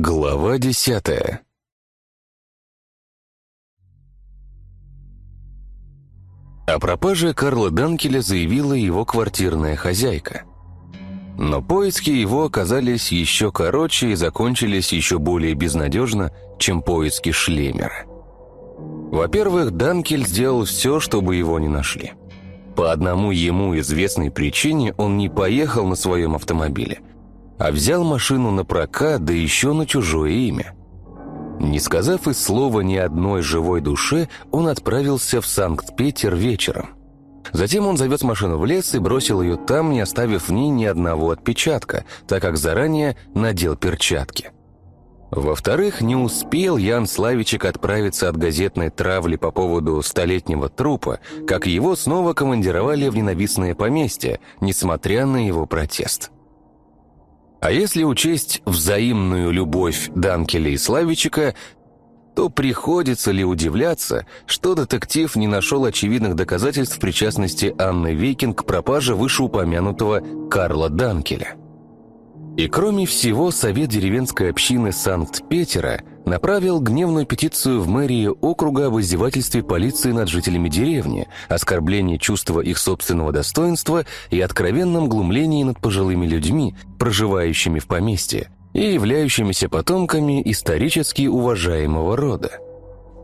Глава десятая О пропаже Карла Данкеля заявила его квартирная хозяйка. Но поиски его оказались еще короче и закончились еще более безнадежно, чем поиски Шлемера. Во-первых, Данкель сделал все, чтобы его не нашли. По одному ему известной причине он не поехал на своем автомобиле, а взял машину на прокат, да еще на чужое имя. Не сказав и слова ни одной живой душе, он отправился в Санкт-Петер вечером. Затем он завез машину в лес и бросил ее там, не оставив в ней ни одного отпечатка, так как заранее надел перчатки. Во-вторых, не успел Ян Славичек отправиться от газетной травли по поводу столетнего трупа, как его снова командировали в ненавистное поместье, несмотря на его протест. А если учесть взаимную любовь Данкеля и Славичика, то приходится ли удивляться, что детектив не нашел очевидных доказательств причастности Анны Вейкинг к пропаже вышеупомянутого Карла Данкеля. И кроме всего, Совет деревенской общины Санкт-Петера направил гневную петицию в мэрию округа об издевательстве полиции над жителями деревни, оскорблении чувства их собственного достоинства и откровенном глумлении над пожилыми людьми, проживающими в поместье, и являющимися потомками исторически уважаемого рода.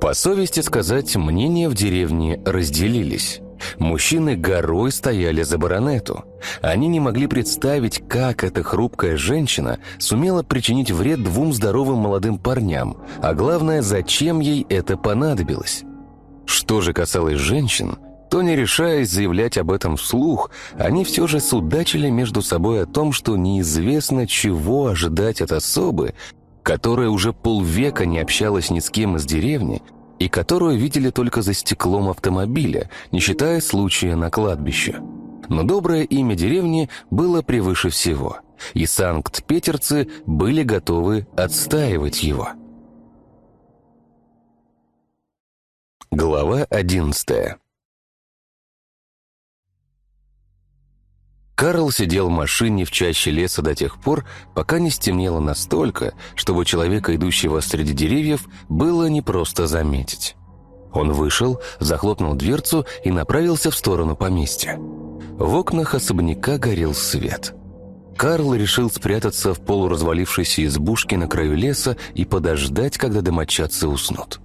По совести сказать, мнения в деревне разделились. Мужчины горой стояли за баронету. Они не могли представить, как эта хрупкая женщина сумела причинить вред двум здоровым молодым парням, а главное, зачем ей это понадобилось. Что же касалось женщин, то не решаясь заявлять об этом вслух, они все же судачили между собой о том, что неизвестно, чего ожидать от особы, которая уже полвека не общалась ни с кем из деревни и которую видели только за стеклом автомобиля, не считая случая на кладбище. Но доброе имя деревни было превыше всего, и санкт-петерцы были готовы отстаивать его. Глава одиннадцатая Карл сидел в машине в чаще леса до тех пор, пока не стемнело настолько, чтобы человека, идущего среди деревьев, было непросто заметить. Он вышел, захлопнул дверцу и направился в сторону поместья. В окнах особняка горел свет. Карл решил спрятаться в полуразвалившейся избушке на краю леса и подождать, когда домочадцы уснут.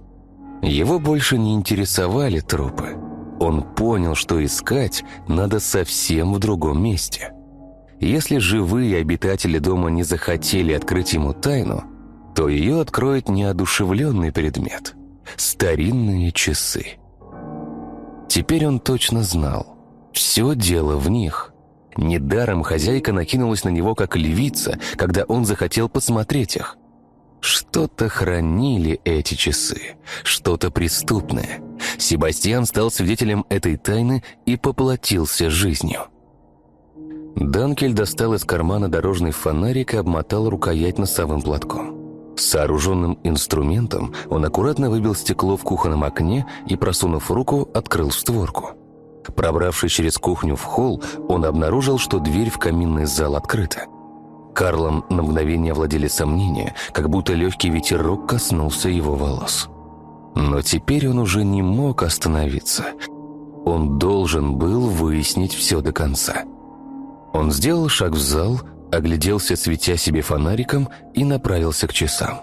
Его больше не интересовали трупы. Он понял, что искать надо совсем в другом месте. Если живые обитатели дома не захотели открыть ему тайну, то ее откроет неодушевленный предмет – старинные часы. Теперь он точно знал – все дело в них. Недаром хозяйка накинулась на него как львица, когда он захотел посмотреть их. Что-то хранили эти часы, что-то преступное. Себастьян стал свидетелем этой тайны и поплатился жизнью. Данкель достал из кармана дорожный фонарик и обмотал рукоять носовым платком. Сооруженным инструментом он аккуратно выбил стекло в кухонном окне и, просунув руку, открыл створку. Пробравшись через кухню в холл, он обнаружил, что дверь в каминный зал открыта. Карлом на мгновение овладели сомнения, как будто легкий ветерок коснулся его волос. Но теперь он уже не мог остановиться. Он должен был выяснить все до конца. Он сделал шаг в зал, огляделся, светя себе фонариком, и направился к часам.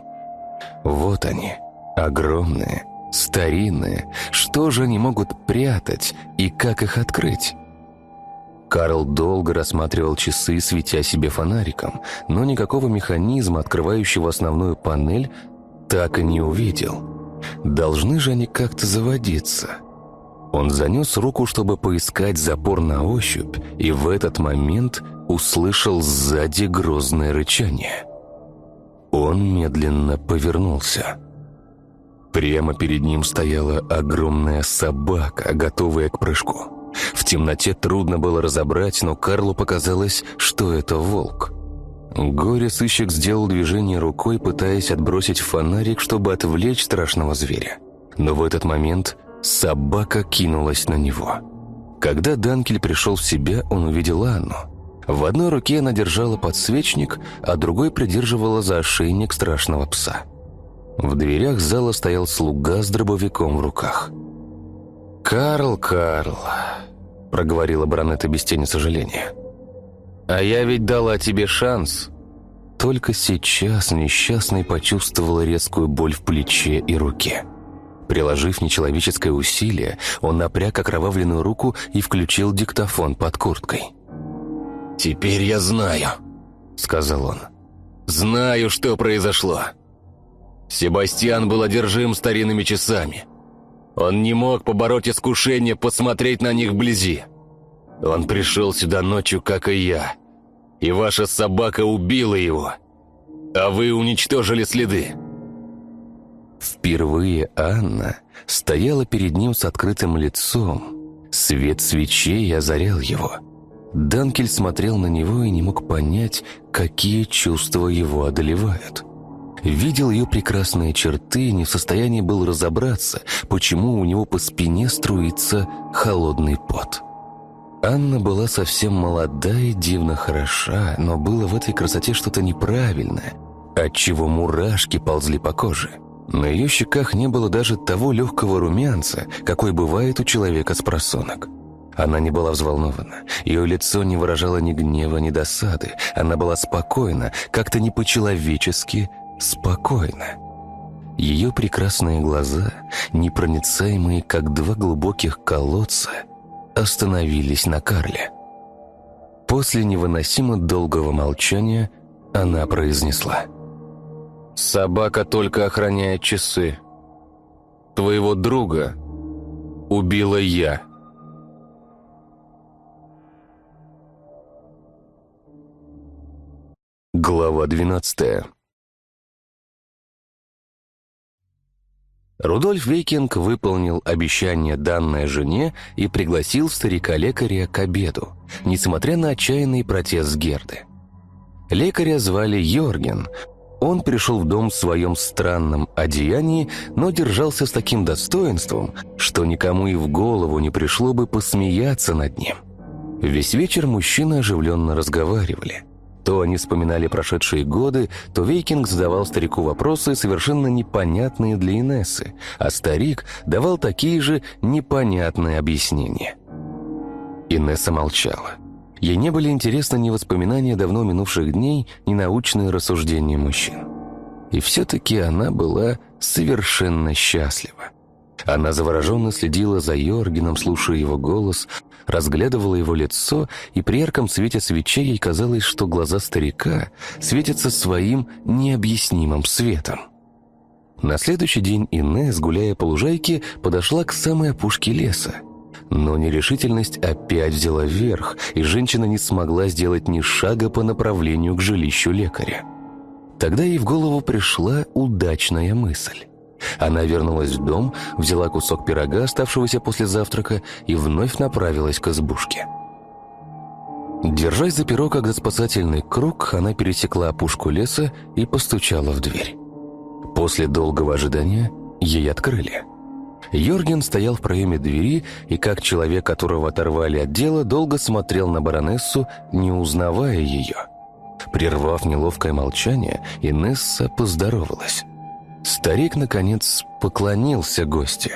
Вот они, огромные, старинные. Что же они могут прятать и как их открыть? Карл долго рассматривал часы, светя себе фонариком, но никакого механизма, открывающего основную панель, так и не увидел. Должны же они как-то заводиться. Он занес руку, чтобы поискать запор на ощупь, и в этот момент услышал сзади грозное рычание. Он медленно повернулся. Прямо перед ним стояла огромная собака, готовая к прыжку. В темноте трудно было разобрать, но Карлу показалось, что это волк. Горе-сыщик сделал движение рукой, пытаясь отбросить фонарик, чтобы отвлечь страшного зверя. Но в этот момент собака кинулась на него. Когда Данкель пришел в себя, он увидел Анну. В одной руке она держала подсвечник, а другой придерживала за ошейник страшного пса. В дверях зала стоял слуга с дробовиком в руках. «Карл, Карл», — проговорила баронета без тени сожаления, — «а я ведь дала тебе шанс». Только сейчас несчастный почувствовал резкую боль в плече и руке. Приложив нечеловеческое усилие, он напряг окровавленную руку и включил диктофон под курткой. «Теперь я знаю», — сказал он. «Знаю, что произошло. Себастьян был одержим старинными часами. Он не мог побороть искушение посмотреть на них вблизи. Он пришел сюда ночью, как и я, и ваша собака убила его, а вы уничтожили следы». Впервые Анна стояла перед ним с открытым лицом. Свет свечей озарял его. Данкель смотрел на него и не мог понять, какие чувства его одолевают. Видел ее прекрасные черты и не в состоянии был разобраться, почему у него по спине струится холодный пот. Анна была совсем молода и дивно хороша, но было в этой красоте что-то неправильное, отчего мурашки ползли по коже. На ее щеках не было даже того легкого румянца, какой бывает у человека с просонок. Она не была взволнована. Ее лицо не выражало ни гнева, ни досады. Она была спокойна, как-то не по-человечески спокойна. Ее прекрасные глаза, непроницаемые, как два глубоких колодца, остановились на Карле. После невыносимо долгого молчания она произнесла — Собака только охраняет часы. Твоего друга убила я. Глава двенадцатая Рудольф Вейкинг выполнил обещание данное жене и пригласил старика-лекаря к обеду, несмотря на отчаянный протест Герды. Лекаря звали Йорген, он пришел в дом в своем странном одеянии, но держался с таким достоинством, что никому и в голову не пришло бы посмеяться над ним. Весь вечер мужчины оживленно разговаривали. То они вспоминали прошедшие годы, то Вейкинг задавал старику вопросы, совершенно непонятные для Инессы, а старик давал такие же непонятные объяснения. Инесса молчала. Ей не были интересны ни воспоминания давно минувших дней, ни научные рассуждения мужчин. И все-таки она была совершенно счастлива. Она завороженно следила за Йоргеном, слушая его голос, разглядывала его лицо, и при ярком свете свечей ей казалось, что глаза старика светятся своим необъяснимым светом. На следующий день Инесс, гуляя по лужайке, подошла к самой опушке леса. Но нерешительность опять взяла верх, и женщина не смогла сделать ни шага по направлению к жилищу лекаря. Тогда ей в голову пришла удачная мысль. Она вернулась в дом, взяла кусок пирога, оставшегося после завтрака, и вновь направилась к избушке. Держась за перо, как за спасательный круг, она пересекла опушку леса и постучала в дверь. После долгого ожидания ей открыли – Йорген стоял в проеме двери и, как человек, которого оторвали от дела, долго смотрел на баронессу, не узнавая ее. Прервав неловкое молчание, Инесса поздоровалась. Старик, наконец, поклонился гостю.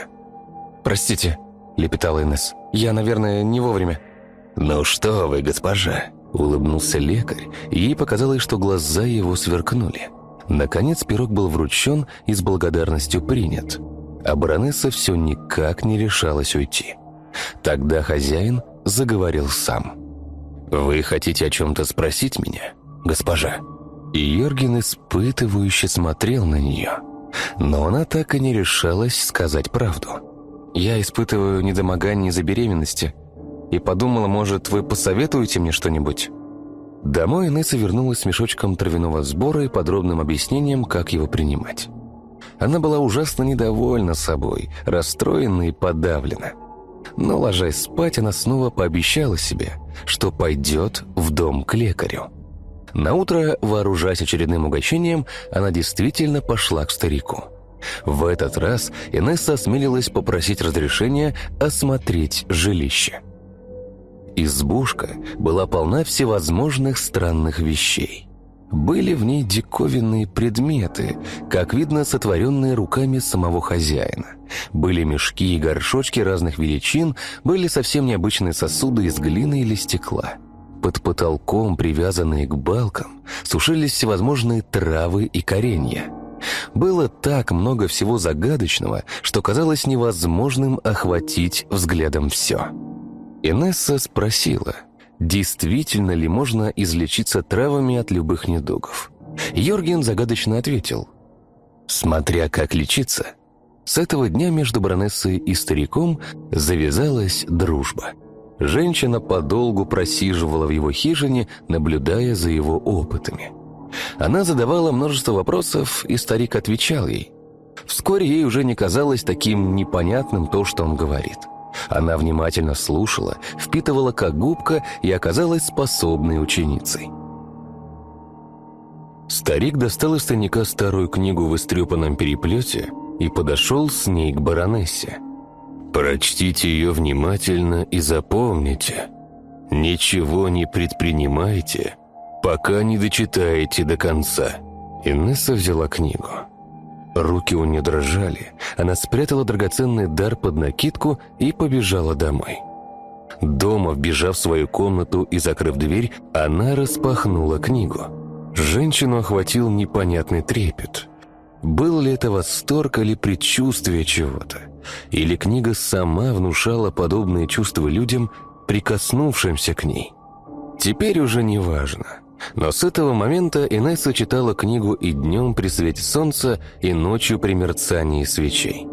«Простите», — лепетала Инесс, — «я, наверное, не вовремя». «Ну что вы, госпожа», — улыбнулся лекарь, и ей показалось, что глаза его сверкнули. Наконец пирог был вручен и с благодарностью принят — а баронесса все никак не решалась уйти. Тогда хозяин заговорил сам. «Вы хотите о чем-то спросить меня, госпожа?» И Йорген испытывающе смотрел на нее, но она так и не решалась сказать правду. «Я испытываю недомогание из-за беременности и подумала, может, вы посоветуете мне что-нибудь?» Домой Инесса вернулась с мешочком травяного сбора и подробным объяснением, как его принимать. Она была ужасно недовольна собой, расстроена и подавлена. Но, ложась спать, она снова пообещала себе, что пойдет в дом к лекарю. Наутро, вооружаясь очередным угощением, она действительно пошла к старику. В этот раз Инесса осмелилась попросить разрешения осмотреть жилище. Избушка была полна всевозможных странных вещей. Были в ней диковинные предметы, как видно, сотворенные руками самого хозяина. Были мешки и горшочки разных величин, были совсем необычные сосуды из глины или стекла. Под потолком, привязанные к балкам, сушились всевозможные травы и коренья. Было так много всего загадочного, что казалось невозможным охватить взглядом все. Инесса спросила – действительно ли можно излечиться травами от любых недугов. Йорген загадочно ответил, «Смотря как лечиться». С этого дня между баронессой и стариком завязалась дружба. Женщина подолгу просиживала в его хижине, наблюдая за его опытами. Она задавала множество вопросов, и старик отвечал ей. Вскоре ей уже не казалось таким непонятным то, что он говорит. Она внимательно слушала, впитывала как губка и оказалась способной ученицей. Старик достал из тайника старую книгу в истрепанном переплете и подошел с ней к баронессе. «Прочтите ее внимательно и запомните. Ничего не предпринимайте, пока не дочитаете до конца». Инесса взяла книгу. Руки у нее дрожали. Она спрятала драгоценный дар под накидку и побежала домой. Дома, вбежав в свою комнату и закрыв дверь, она распахнула книгу. Женщину охватил непонятный трепет. Был ли это восторг или предчувствие чего-то? Или книга сама внушала подобные чувства людям, прикоснувшимся к ней? Теперь уже не важно. Но с этого момента Инесса читала книгу и днем при свете солнца, и ночью при мерцании свечей.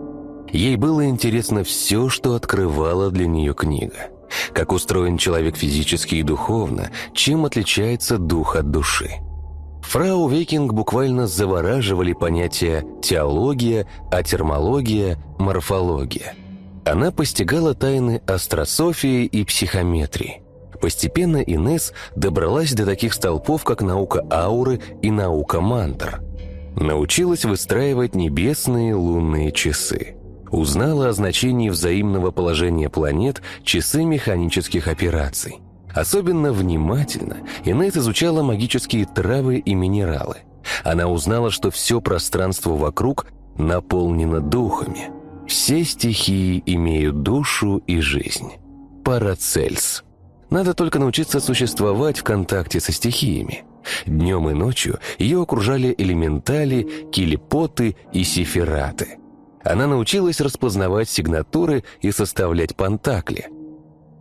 Ей было интересно все, что открывала для нее книга. Как устроен человек физически и духовно, чем отличается дух от души. Фрау Векинг буквально завораживали понятия теология, атермология, морфология. Она постигала тайны астрософии и психометрии. Постепенно Инес добралась до таких столпов, как наука ауры и наука мантр. Научилась выстраивать небесные лунные часы. Узнала о значении взаимного положения планет часы механических операций. Особенно внимательно Инес изучала магические травы и минералы. Она узнала, что все пространство вокруг наполнено духами. Все стихии имеют душу и жизнь. Парацельс – надо только научиться существовать в контакте со стихиями. Днем и ночью ее окружали элементали, килипоты и сифираты. Она научилась распознавать сигнатуры и составлять пантакли.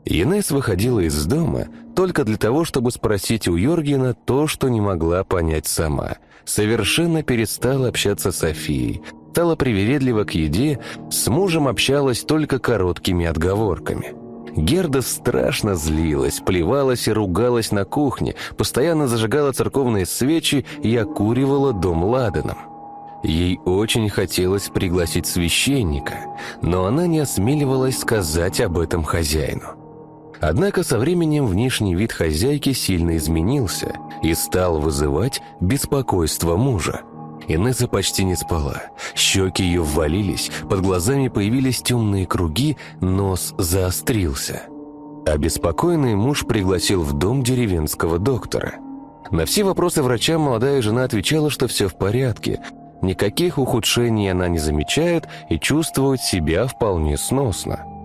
Енес выходила из дома только для того, чтобы спросить у Йоргена то, что не могла понять сама. Совершенно перестала общаться с Софией, стала привередлива к еде, с мужем общалась только короткими отговорками – Герда страшно злилась, плевалась и ругалась на кухне, постоянно зажигала церковные свечи и окуривала дом ладаном. Ей очень хотелось пригласить священника, но она не осмеливалась сказать об этом хозяину. Однако со временем внешний вид хозяйки сильно изменился и стал вызывать беспокойство мужа. Инесса почти не спала. Щеки ее ввалились, под глазами появились темные круги, нос заострился. Обеспокоенный муж пригласил в дом деревенского доктора. На все вопросы врача молодая жена отвечала, что все в порядке, никаких ухудшений она не замечает и чувствует себя вполне сносно.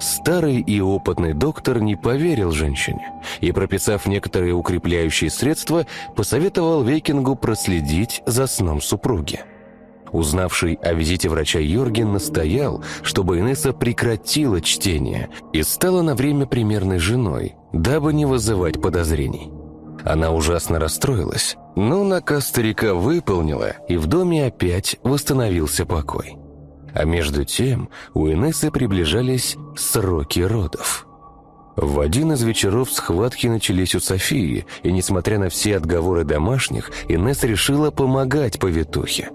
Старый и опытный доктор не поверил женщине и, прописав некоторые укрепляющие средства, посоветовал Вейкингу проследить за сном супруги. Узнавший о визите врача Йорген настоял, чтобы Инесса прекратила чтение и стала на время примерной женой, дабы не вызывать подозрений. Она ужасно расстроилась, но наказ старика выполнила, и в доме опять восстановился покой. А между тем у Инессы приближались сроки родов. В один из вечеров схватки начались у Софии, и, несмотря на все отговоры домашних, Инесса решила помогать повитухе.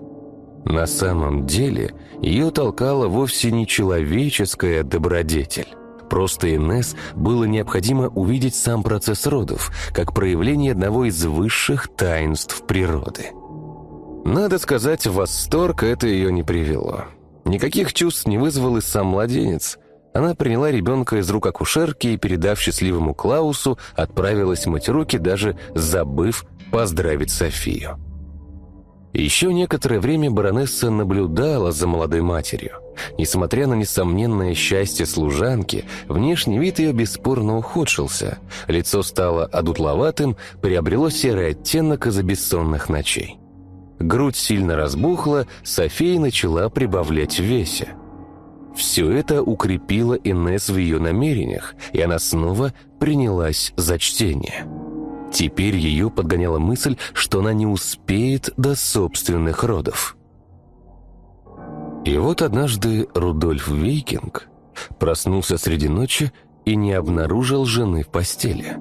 На самом деле ее толкала вовсе не человеческая добродетель. Просто Инесс было необходимо увидеть сам процесс родов, как проявление одного из высших таинств природы. Надо сказать, восторг это ее не привело. Никаких чувств не вызвал и сам младенец. Она приняла ребенка из рук акушерки и, передав счастливому Клаусу, отправилась мыть руки, даже забыв поздравить Софию. Еще некоторое время баронесса наблюдала за молодой матерью. Несмотря на несомненное счастье служанки, внешний вид ее бесспорно ухудшился. Лицо стало одутловатым, приобрело серый оттенок из-за бессонных ночей. Грудь сильно разбухла, София начала прибавлять в весе. Все это укрепило Инесс в ее намерениях, и она снова принялась за чтение. Теперь ее подгоняла мысль, что она не успеет до собственных родов. И вот однажды Рудольф Вейкинг проснулся среди ночи и не обнаружил жены в постели.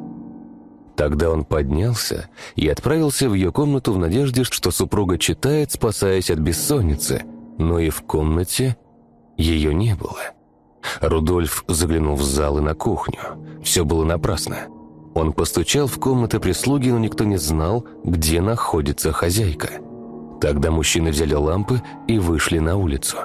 Тогда он поднялся и отправился в ее комнату в надежде, что супруга читает, спасаясь от бессонницы, но и в комнате ее не было. Рудольф заглянул в зал и на кухню. Все было напрасно. Он постучал в комнаты прислуги, но никто не знал, где находится хозяйка. Тогда мужчины взяли лампы и вышли на улицу.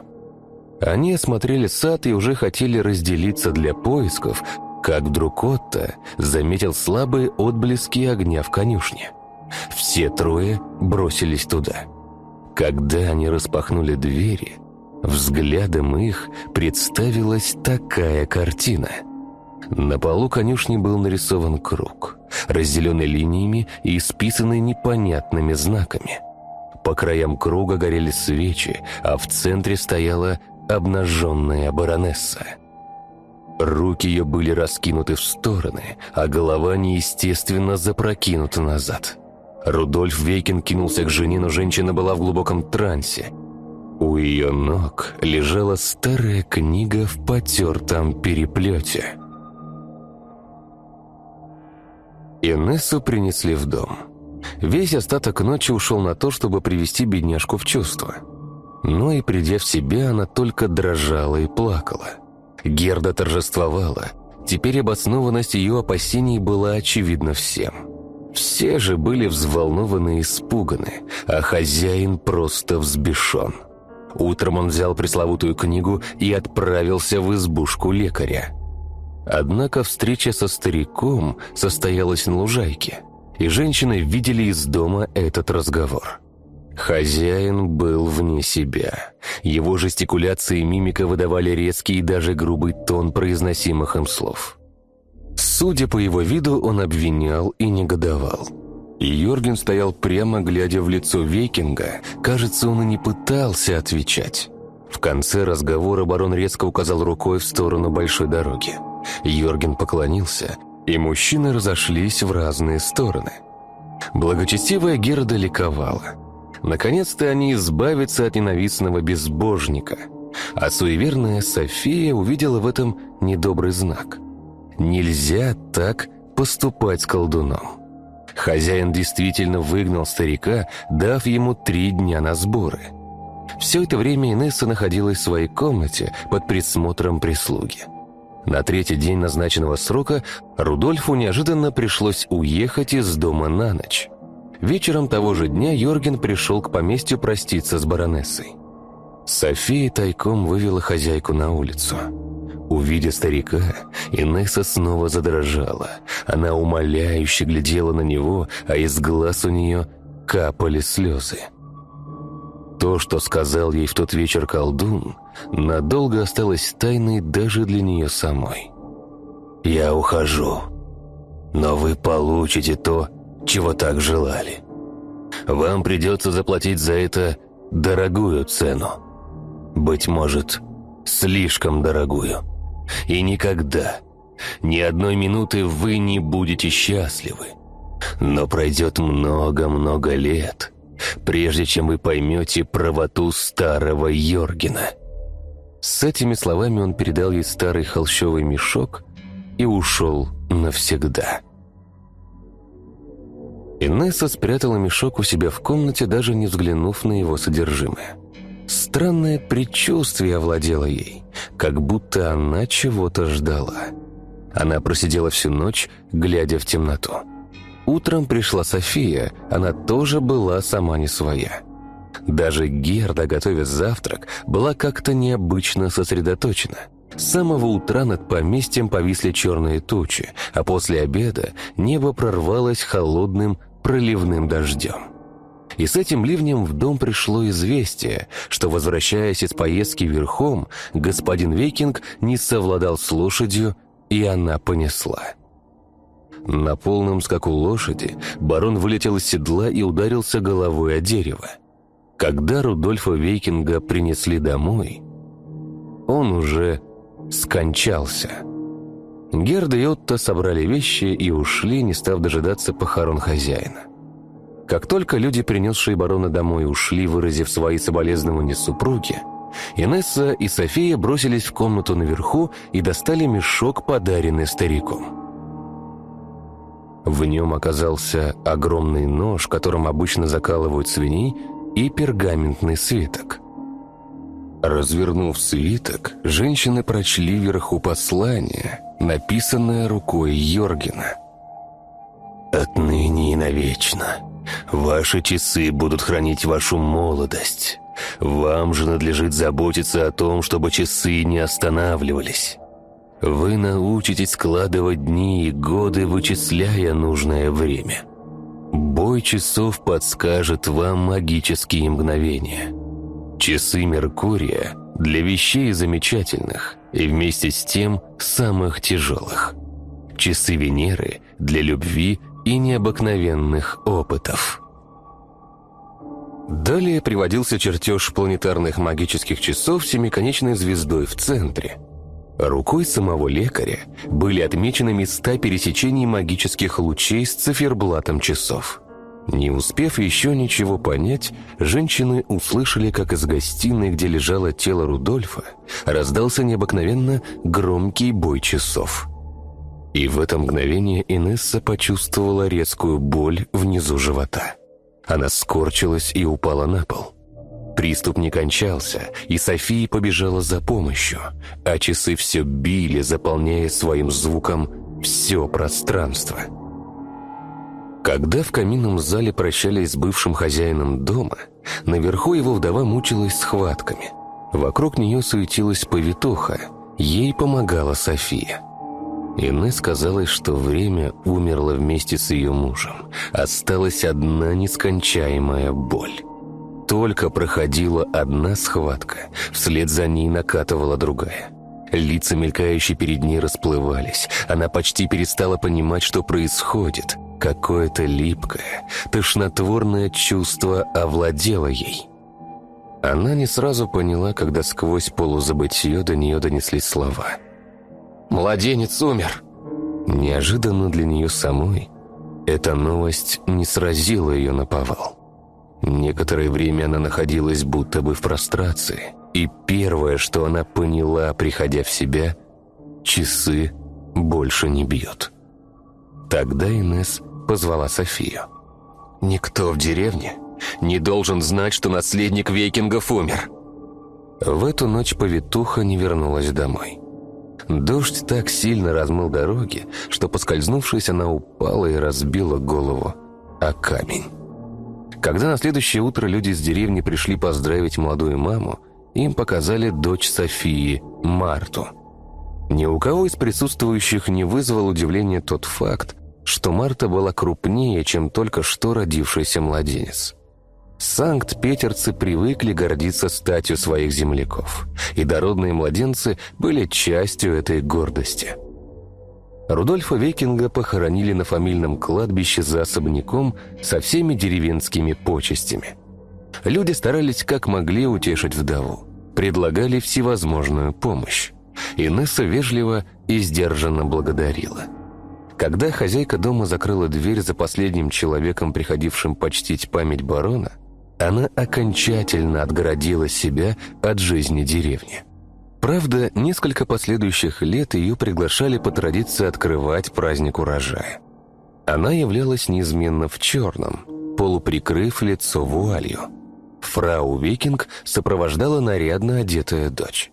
Они осмотрели сад и уже хотели разделиться для поисков, как вдруг Отто заметил слабые отблески огня в конюшне. Все трое бросились туда. Когда они распахнули двери, взглядом их представилась такая картина – на полу конюшни был нарисован круг, разделенный линиями и исписанный непонятными знаками. По краям круга горели свечи, а в центре стояла обнаженная баронесса. Руки ее были раскинуты в стороны, а голова неестественно запрокинута назад. Рудольф Вейкин кинулся к жене, но женщина была в глубоком трансе. У ее ног лежала старая книга в потертом переплете – Инессу принесли в дом. Весь остаток ночи ушел на то, чтобы привести бедняжку в чувство. Но и придя в себя, она только дрожала и плакала. Герда торжествовала. Теперь обоснованность ее опасений была очевидна всем. Все же были взволнованы и испуганы, а хозяин просто взбешен. Утром он взял пресловутую книгу и отправился в избушку лекаря. Однако встреча со стариком состоялась на лужайке, и женщины видели из дома этот разговор. Хозяин был вне себя. Его жестикуляции и мимика выдавали резкий и даже грубый тон произносимых им слов. Судя по его виду, он обвинял и негодовал. Йорген стоял прямо, глядя в лицо Вейкинга. Кажется, он и не пытался отвечать. В конце разговора барон резко указал рукой в сторону большой дороги. Йорген поклонился, и мужчины разошлись в разные стороны. Благочестивая Герда ликовала. Наконец-то они избавятся от ненавистного безбожника. А суеверная София увидела в этом недобрый знак. Нельзя так поступать с колдуном. Хозяин действительно выгнал старика, дав ему три дня на сборы. Все это время Инесса находилась в своей комнате под присмотром прислуги. На третий день назначенного срока Рудольфу неожиданно пришлось уехать из дома на ночь. Вечером того же дня Йорген пришел к поместью проститься с баронессой. София тайком вывела хозяйку на улицу. Увидя старика, Инесса снова задрожала. Она умоляюще глядела на него, а из глаз у нее капали слезы. То, что сказал ей в тот вечер колдун, надолго осталось тайной даже для нее самой. «Я ухожу, но вы получите то, чего так желали. Вам придется заплатить за это дорогую цену. Быть может, слишком дорогую. И никогда, ни одной минуты вы не будете счастливы. Но пройдет много-много лет» прежде чем вы поймете правоту старого Йоргена». С этими словами он передал ей старый холщовый мешок и ушел навсегда. Инесса спрятала мешок у себя в комнате, даже не взглянув на его содержимое. Странное предчувствие овладело ей, как будто она чего-то ждала. Она просидела всю ночь, глядя в темноту. Утром пришла София, она тоже была сама не своя. Даже Герда, готовя завтрак, была как-то необычно сосредоточена. С самого утра над поместьем повисли черные тучи, а после обеда небо прорвалось холодным проливным дождем. И с этим ливнем в дом пришло известие, что, возвращаясь из поездки верхом, господин Викинг не совладал с лошадью, и она понесла. На полном скаку лошади барон вылетел из седла и ударился головой о дерево. Когда Рудольфа Вейкинга принесли домой, он уже скончался. Герда и Отто собрали вещи и ушли, не став дожидаться похорон хозяина. Как только люди, принесшие барона домой, ушли, выразив свои соболезнования супруге, Инесса и София бросились в комнату наверху и достали мешок, подаренный стариком. В нем оказался огромный нож, которым обычно закалывают свиней, и пергаментный свиток. Развернув свиток, женщины прочли вверху послание, написанное рукой Йоргена. «Отныне и навечно Ваши часы будут хранить вашу молодость. Вам же надлежит заботиться о том, чтобы часы не останавливались. Вы научитесь складывать дни и годы, вычисляя нужное время. Бой часов подскажет вам магические мгновения. Часы Меркурия для вещей замечательных и вместе с тем самых тяжелых. Часы Венеры для любви и необыкновенных опытов. Далее приводился чертеж планетарных магических часов семиконечной звездой в центре. Рукой самого лекаря были отмечены места пересечений магических лучей с циферблатом часов. Не успев еще ничего понять, женщины услышали, как из гостиной, где лежало тело Рудольфа, раздался необыкновенно громкий бой часов – и в это мгновение Инесса почувствовала резкую боль внизу живота. Она скорчилась и упала на пол. Приступ не кончался, и София побежала за помощью, а часы все били, заполняя своим звуком все пространство. Когда в каминном зале прощались с бывшим хозяином дома, наверху его вдова мучилась схватками. Вокруг нее суетилась повитуха, ей помогала София. Инесс казалось, что время умерло вместе с ее мужем. Осталась одна нескончаемая боль. Только проходила одна схватка, вслед за ней накатывала другая. Лица, мелькающие перед ней, расплывались. Она почти перестала понимать, что происходит. Какое-то липкое, тошнотворное чувство овладело ей. Она не сразу поняла, когда сквозь полузабытье до нее донеслись слова – Младенец умер!» Неожиданно для нее самой эта новость не сразила ее на повал. Некоторое время она находилась будто бы в прострации, и первое, что она поняла, приходя в себя, часы больше не бьют. Тогда Инес позвала Софию. «Никто в деревне не должен знать, что наследник викингов умер». В эту ночь повитуха не вернулась домой. Дождь так сильно размыл дороги, что, поскользнувшись, она упала и разбила голову о камень. Когда на следующее утро люди из деревни пришли поздравить молодую маму, им показали дочь Софии, Марту. Ни у кого из присутствующих не вызвал удивления тот факт, что Марта была крупнее, чем только что родившийся младенец. Санкт-Петерцы привыкли гордиться статью своих земляков, и дородные младенцы были частью этой гордости. Рудольфа Викинга похоронили на фамильном кладбище за особняком со всеми деревенскими почестями. Люди старались как могли утешить вдову, предлагали всевозможную помощь. Инесса вежливо и сдержанно благодарила. Когда хозяйка дома закрыла дверь за последним человеком, приходившим почтить память барона, она окончательно отгородила себя от жизни деревни. Правда, несколько последующих лет ее приглашали по традиции открывать праздник урожая. Она являлась неизменно в черном, полуприкрыв лицо вуалью. Фрау Викинг сопровождала нарядно одетая дочь.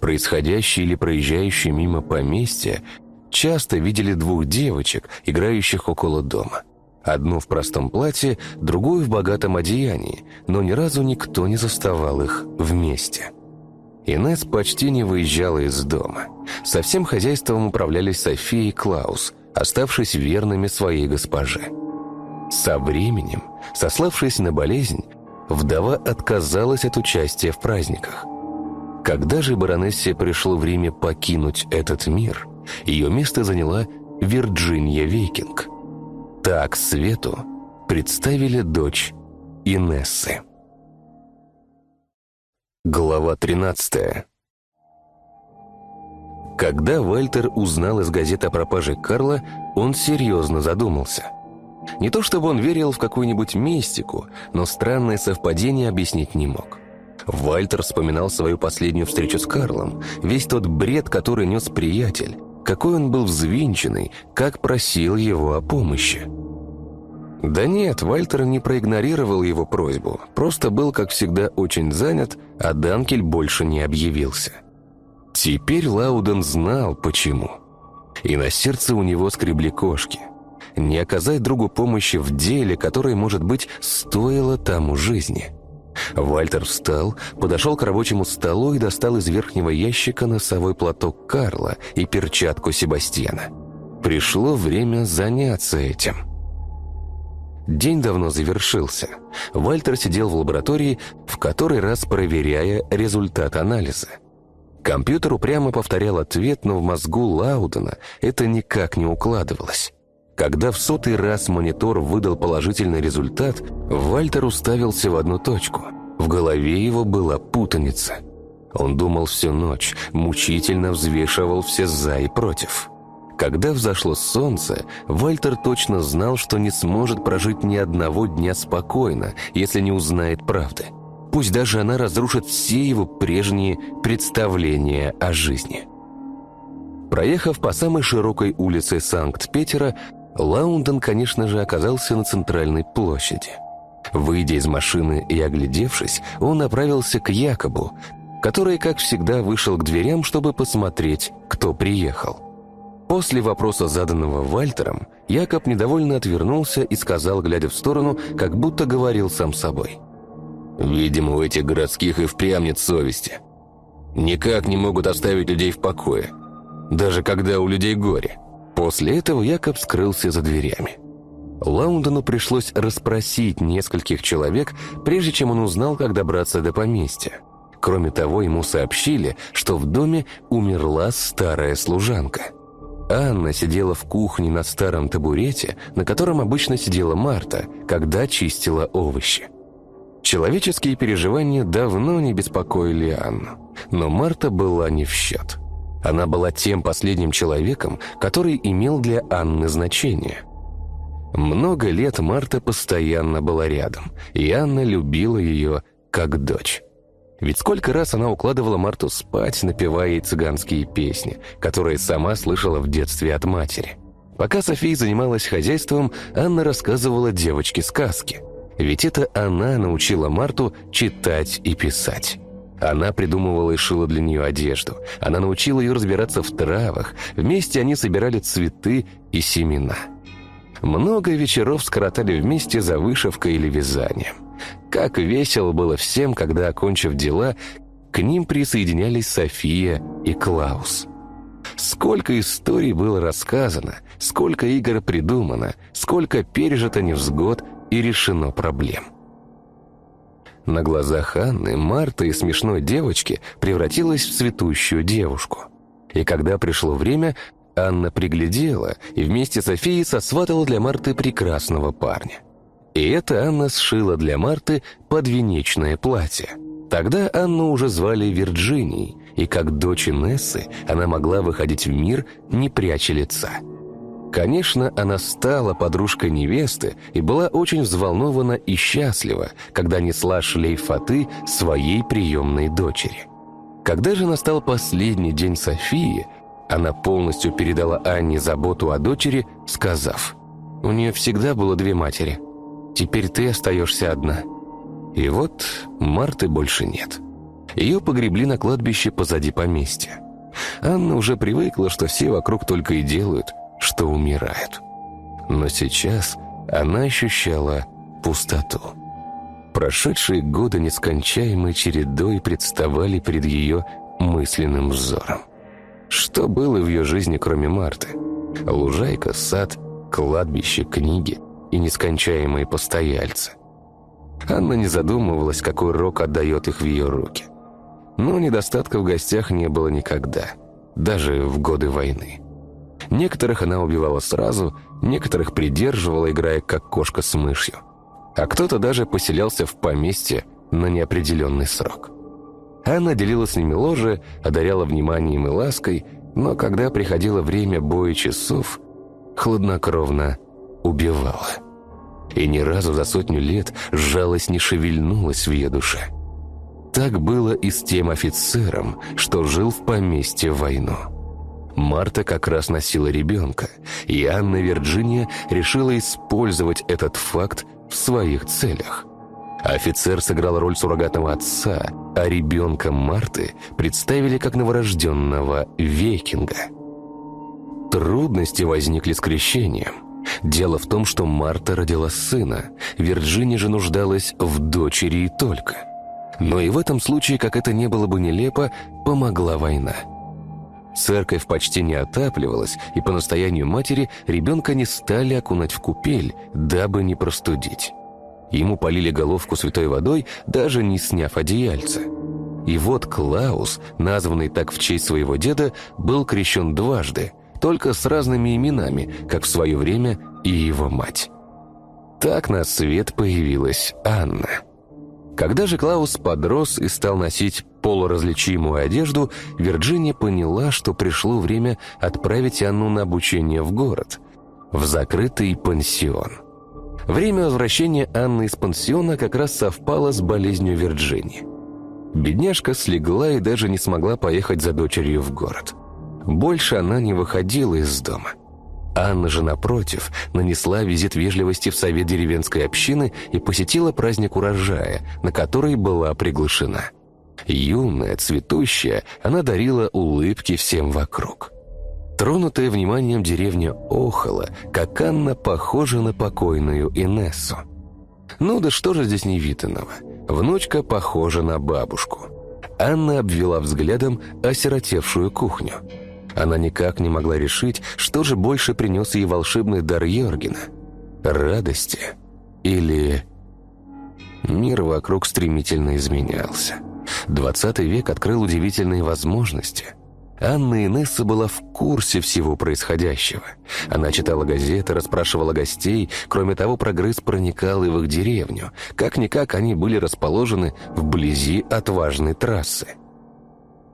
Происходящие или проезжающие мимо поместья часто видели двух девочек, играющих около дома – Одну в простом платье, другую в богатом одеянии, но ни разу никто не заставал их вместе. Инесс почти не выезжала из дома. Со всем хозяйством управлялись София и Клаус, оставшись верными своей госпоже. Со временем, сославшись на болезнь, вдова отказалась от участия в праздниках. Когда же баронессе пришло время покинуть этот мир, ее место заняла Вирджиния Вейкинг. Так Свету представили дочь Инессы. Глава 13 Когда Вальтер узнал из газеты о пропаже Карла, он серьезно задумался. Не то чтобы он верил в какую-нибудь мистику, но странное совпадение объяснить не мог. Вальтер вспоминал свою последнюю встречу с Карлом, весь тот бред, который нес приятель, какой он был взвинченный, как просил его о помощи. Да нет, Вальтер не проигнорировал его просьбу, просто был, как всегда, очень занят, а Данкель больше не объявился. Теперь Лауден знал, почему. И на сердце у него скребли кошки. Не оказать другу помощи в деле, которое, может быть, стоило тому жизни. Вальтер встал, подошел к рабочему столу и достал из верхнего ящика носовой платок Карла и перчатку Себастьяна. Пришло время заняться этим. День давно завершился. Вальтер сидел в лаборатории, в который раз проверяя результат анализа. Компьютер упрямо повторял ответ, но в мозгу Лаудена это никак не укладывалось. Когда в сотый раз монитор выдал положительный результат, Вальтер уставился в одну точку. В голове его была путаница. Он думал всю ночь, мучительно взвешивал все «за» и «против». Когда взошло солнце, Вальтер точно знал, что не сможет прожить ни одного дня спокойно, если не узнает правды. Пусть даже она разрушит все его прежние представления о жизни. Проехав по самой широкой улице Санкт-Петера, Лаунден, конечно же, оказался на центральной площади. Выйдя из машины и оглядевшись, он направился к Якобу, который, как всегда, вышел к дверям, чтобы посмотреть, кто приехал. После вопроса, заданного Вальтером, Якоб недовольно отвернулся и сказал, глядя в сторону, как будто говорил сам собой. «Видимо, у этих городских и впрямь нет совести. Никак не могут оставить людей в покое, даже когда у людей горе». После этого Якоб скрылся за дверями. Лаундону пришлось расспросить нескольких человек, прежде чем он узнал, как добраться до поместья. Кроме того, ему сообщили, что в доме умерла старая служанка – Анна сидела в кухне на старом табурете, на котором обычно сидела Марта, когда чистила овощи. Человеческие переживания давно не беспокоили Анну, но Марта была не в счет. Она была тем последним человеком, который имел для Анны значение. Много лет Марта постоянно была рядом, и Анна любила ее как дочь. Ведь сколько раз она укладывала Марту спать, напевая ей цыганские песни, которые сама слышала в детстве от матери. Пока София занималась хозяйством, Анна рассказывала девочке сказки. Ведь это она научила Марту читать и писать. Она придумывала и шила для нее одежду. Она научила ее разбираться в травах. Вместе они собирали цветы и семена. Много вечеров скоротали вместе за вышивкой или вязанием. Как весело было всем, когда, окончив дела, к ним присоединялись София и Клаус. Сколько историй было рассказано, сколько игр придумано, сколько пережито невзгод и решено проблем. На глазах Анны Марта из смешной девочки превратилась в цветущую девушку. И когда пришло время, Анна приглядела и вместе с Софией сосватала для Марты прекрасного парня. И это Анна сшила для Марты подвенечное платье. Тогда Анну уже звали Вирджинией, и как дочь Инессы она могла выходить в мир, не пряча лица. Конечно, она стала подружкой невесты и была очень взволнована и счастлива, когда несла шлейф фаты своей приемной дочери. Когда же настал последний день Софии, она полностью передала Анне заботу о дочери, сказав, «У нее всегда было две матери – Теперь ты остаешься одна. И вот Марты больше нет. Ее погребли на кладбище позади поместья. Анна уже привыкла, что все вокруг только и делают, что умирают. Но сейчас она ощущала пустоту. Прошедшие годы нескончаемой чередой представали перед ее мысленным взором. Что было в ее жизни, кроме Марты? Лужайка, сад, кладбище, книги и нескончаемые постояльцы. Анна не задумывалась, какой рок отдает их в ее руки. Но недостатка в гостях не было никогда, даже в годы войны. Некоторых она убивала сразу, некоторых придерживала, играя как кошка с мышью. А кто-то даже поселялся в поместье на неопределенный срок. Анна делила с ними ложе, одаряла вниманием и лаской, но когда приходило время боя часов, хладнокровно убивала. И ни разу за сотню лет жалость не шевельнулась в ее душе. Так было и с тем офицером, что жил в поместье войну. Марта как раз носила ребенка, и Анна Вирджиния решила использовать этот факт в своих целях. Офицер сыграл роль суррогатного отца, а ребенка Марты представили как новорожденного викинга. Трудности возникли с крещением. Дело в том, что Марта родила сына, Вирджиния же нуждалась в дочери и только. Но и в этом случае, как это не было бы нелепо, помогла война – Церковь почти не отапливалась, и по настоянию матери ребенка не стали окунать в купель, дабы не простудить. Ему полили головку святой водой, даже не сняв одеяльца. И вот Клаус, названный так в честь своего деда, был крещен дважды, только с разными именами, как в свое время и его мать. Так на свет появилась Анна. Когда же Клаус подрос и стал носить полуразличимую одежду, Вирджиния поняла, что пришло время отправить Анну на обучение в город, в закрытый пансион. Время возвращения Анны из пансиона как раз совпало с болезнью Вирджинии. Бедняжка слегла и даже не смогла поехать за дочерью в город. Больше она не выходила из дома – Анна же, напротив, нанесла визит вежливости в совет деревенской общины и посетила праздник урожая, на который была приглашена. Юная, цветущая, она дарила улыбки всем вокруг. Тронутая вниманием деревня охала, как Анна похожа на покойную Инессу. Ну да что же здесь невиданного? Внучка похожа на бабушку. Анна обвела взглядом осиротевшую кухню – она никак не могла решить, что же больше принес ей волшебный дар Йоргена. Радости или... Мир вокруг стремительно изменялся. Двадцатый век открыл удивительные возможности. Анна Инесса была в курсе всего происходящего. Она читала газеты, расспрашивала гостей. Кроме того, прогресс проникал и в их деревню. Как-никак они были расположены вблизи от важной трассы.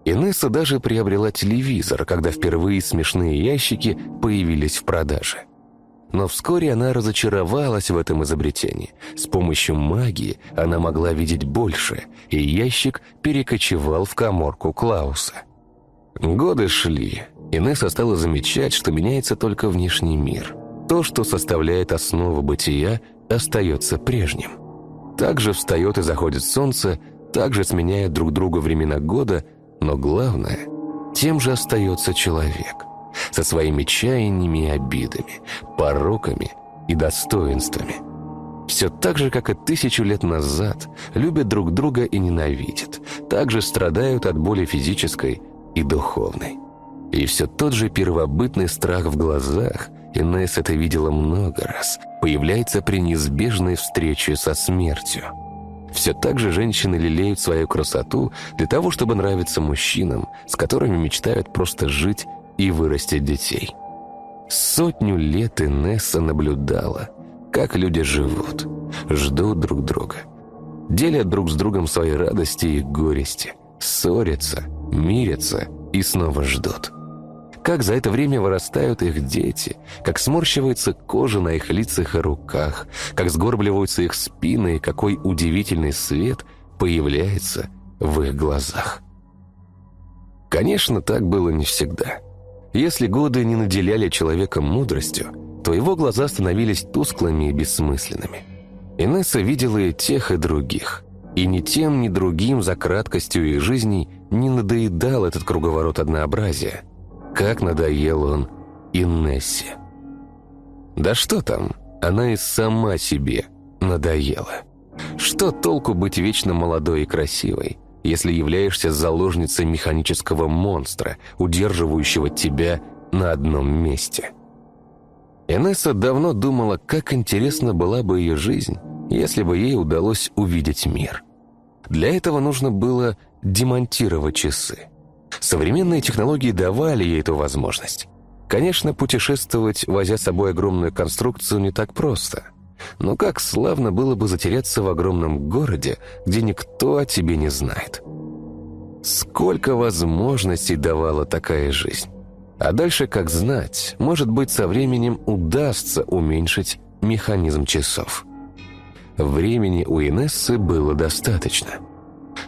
Инесса даже приобрела телевизор, когда впервые смешные ящики появились в продаже. Но вскоре она разочаровалась в этом изобретении. С помощью магии она могла видеть больше, и ящик перекочевал в коморку Клауса. Годы шли. Инесса стала замечать, что меняется только внешний мир. То, что составляет основу бытия, остается прежним. Также встает и заходит солнце, также сменяет друг друга времена года – но главное, тем же остается человек, со своими чаяниями и обидами, пороками и достоинствами. Все так же, как и тысячу лет назад, любят друг друга и ненавидят, также страдают от боли физической и духовной. И все тот же первобытный страх в глазах, Инесс это видела много раз, появляется при неизбежной встрече со смертью – все так же женщины лелеют свою красоту для того, чтобы нравиться мужчинам, с которыми мечтают просто жить и вырастить детей. Сотню лет Инесса наблюдала, как люди живут, ждут друг друга, делят друг с другом свои радости и горести, ссорятся, мирятся и снова ждут как за это время вырастают их дети, как сморщивается кожа на их лицах и руках, как сгорбливаются их спины и какой удивительный свет появляется в их глазах. Конечно, так было не всегда. Если годы не наделяли человека мудростью, то его глаза становились тусклыми и бессмысленными. Инесса видела и тех, и других. И ни тем, ни другим за краткостью их жизней не надоедал этот круговорот однообразия – как надоел он Инессе. Да что там, она и сама себе надоела. Что толку быть вечно молодой и красивой, если являешься заложницей механического монстра, удерживающего тебя на одном месте? Инесса давно думала, как интересна была бы ее жизнь, если бы ей удалось увидеть мир. Для этого нужно было демонтировать часы. Современные технологии давали ей эту возможность. Конечно, путешествовать, возя с собой огромную конструкцию, не так просто. Но как славно было бы затеряться в огромном городе, где никто о тебе не знает. Сколько возможностей давала такая жизнь. А дальше, как знать, может быть, со временем удастся уменьшить механизм часов. Времени у Инессы было достаточно.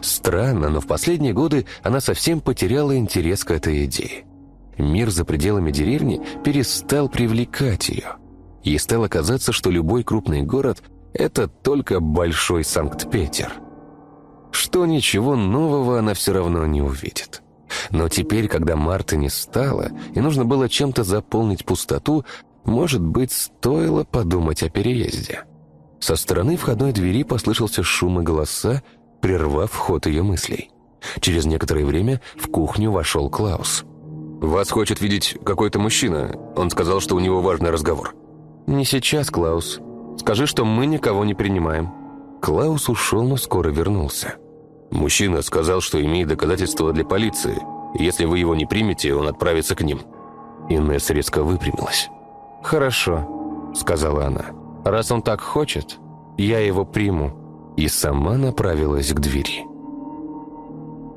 Странно, но в последние годы она совсем потеряла интерес к этой идее. Мир за пределами деревни перестал привлекать ее. Ей стало казаться, что любой крупный город – это только большой Санкт-Петер. Что ничего нового она все равно не увидит. Но теперь, когда Марты не стало, и нужно было чем-то заполнить пустоту, может быть, стоило подумать о переезде. Со стороны входной двери послышался шум и голоса, прервав ход ее мыслей. Через некоторое время в кухню вошел Клаус. «Вас хочет видеть какой-то мужчина. Он сказал, что у него важный разговор». «Не сейчас, Клаус. Скажи, что мы никого не принимаем». Клаус ушел, но скоро вернулся. «Мужчина сказал, что имеет доказательства для полиции. Если вы его не примете, он отправится к ним». Инесс резко выпрямилась. «Хорошо», — сказала она. «Раз он так хочет, я его приму». И сама направилась к двери.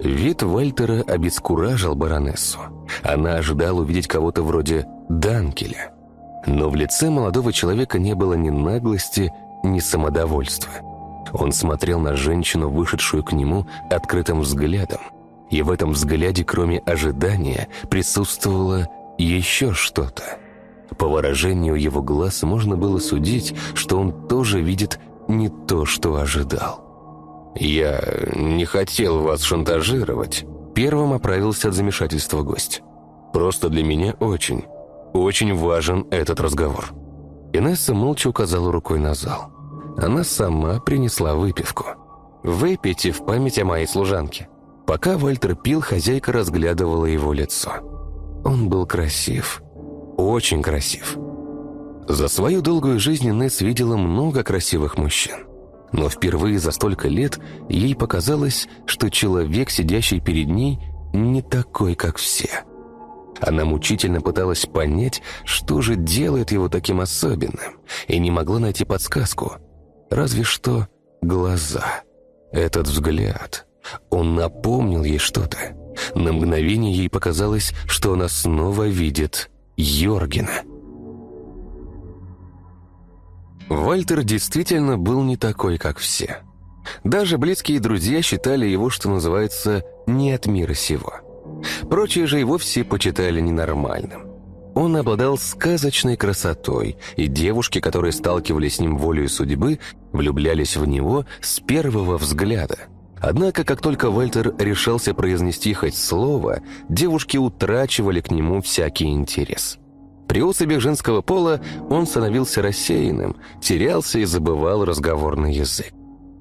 Вид Вальтера обескуражил баронессу. Она ожидала увидеть кого-то вроде Данкеля. Но в лице молодого человека не было ни наглости, ни самодовольства. Он смотрел на женщину, вышедшую к нему, открытым взглядом. И в этом взгляде, кроме ожидания, присутствовало еще что-то. По выражению его глаз можно было судить, что он тоже видит не то, что ожидал. «Я не хотел вас шантажировать», — первым оправился от замешательства гость. «Просто для меня очень, очень важен этот разговор». Инесса молча указала рукой на зал. Она сама принесла выпивку. «Выпейте в память о моей служанке». Пока Вальтер пил, хозяйка разглядывала его лицо. Он был красив. Очень красив. За свою долгую жизнь Инесс видела много красивых мужчин. Но впервые за столько лет ей показалось, что человек, сидящий перед ней, не такой, как все. Она мучительно пыталась понять, что же делает его таким особенным, и не могла найти подсказку. Разве что глаза. Этот взгляд. Он напомнил ей что-то. На мгновение ей показалось, что она снова видит Йоргена. Вальтер действительно был не такой, как все. Даже близкие друзья считали его, что называется, не от мира сего. Прочие же и вовсе почитали ненормальным. Он обладал сказочной красотой, и девушки, которые сталкивались с ним волею судьбы, влюблялись в него с первого взгляда. Однако, как только Вальтер решался произнести хоть слово, девушки утрачивали к нему всякий интерес – при особях женского пола он становился рассеянным, терялся и забывал разговорный язык.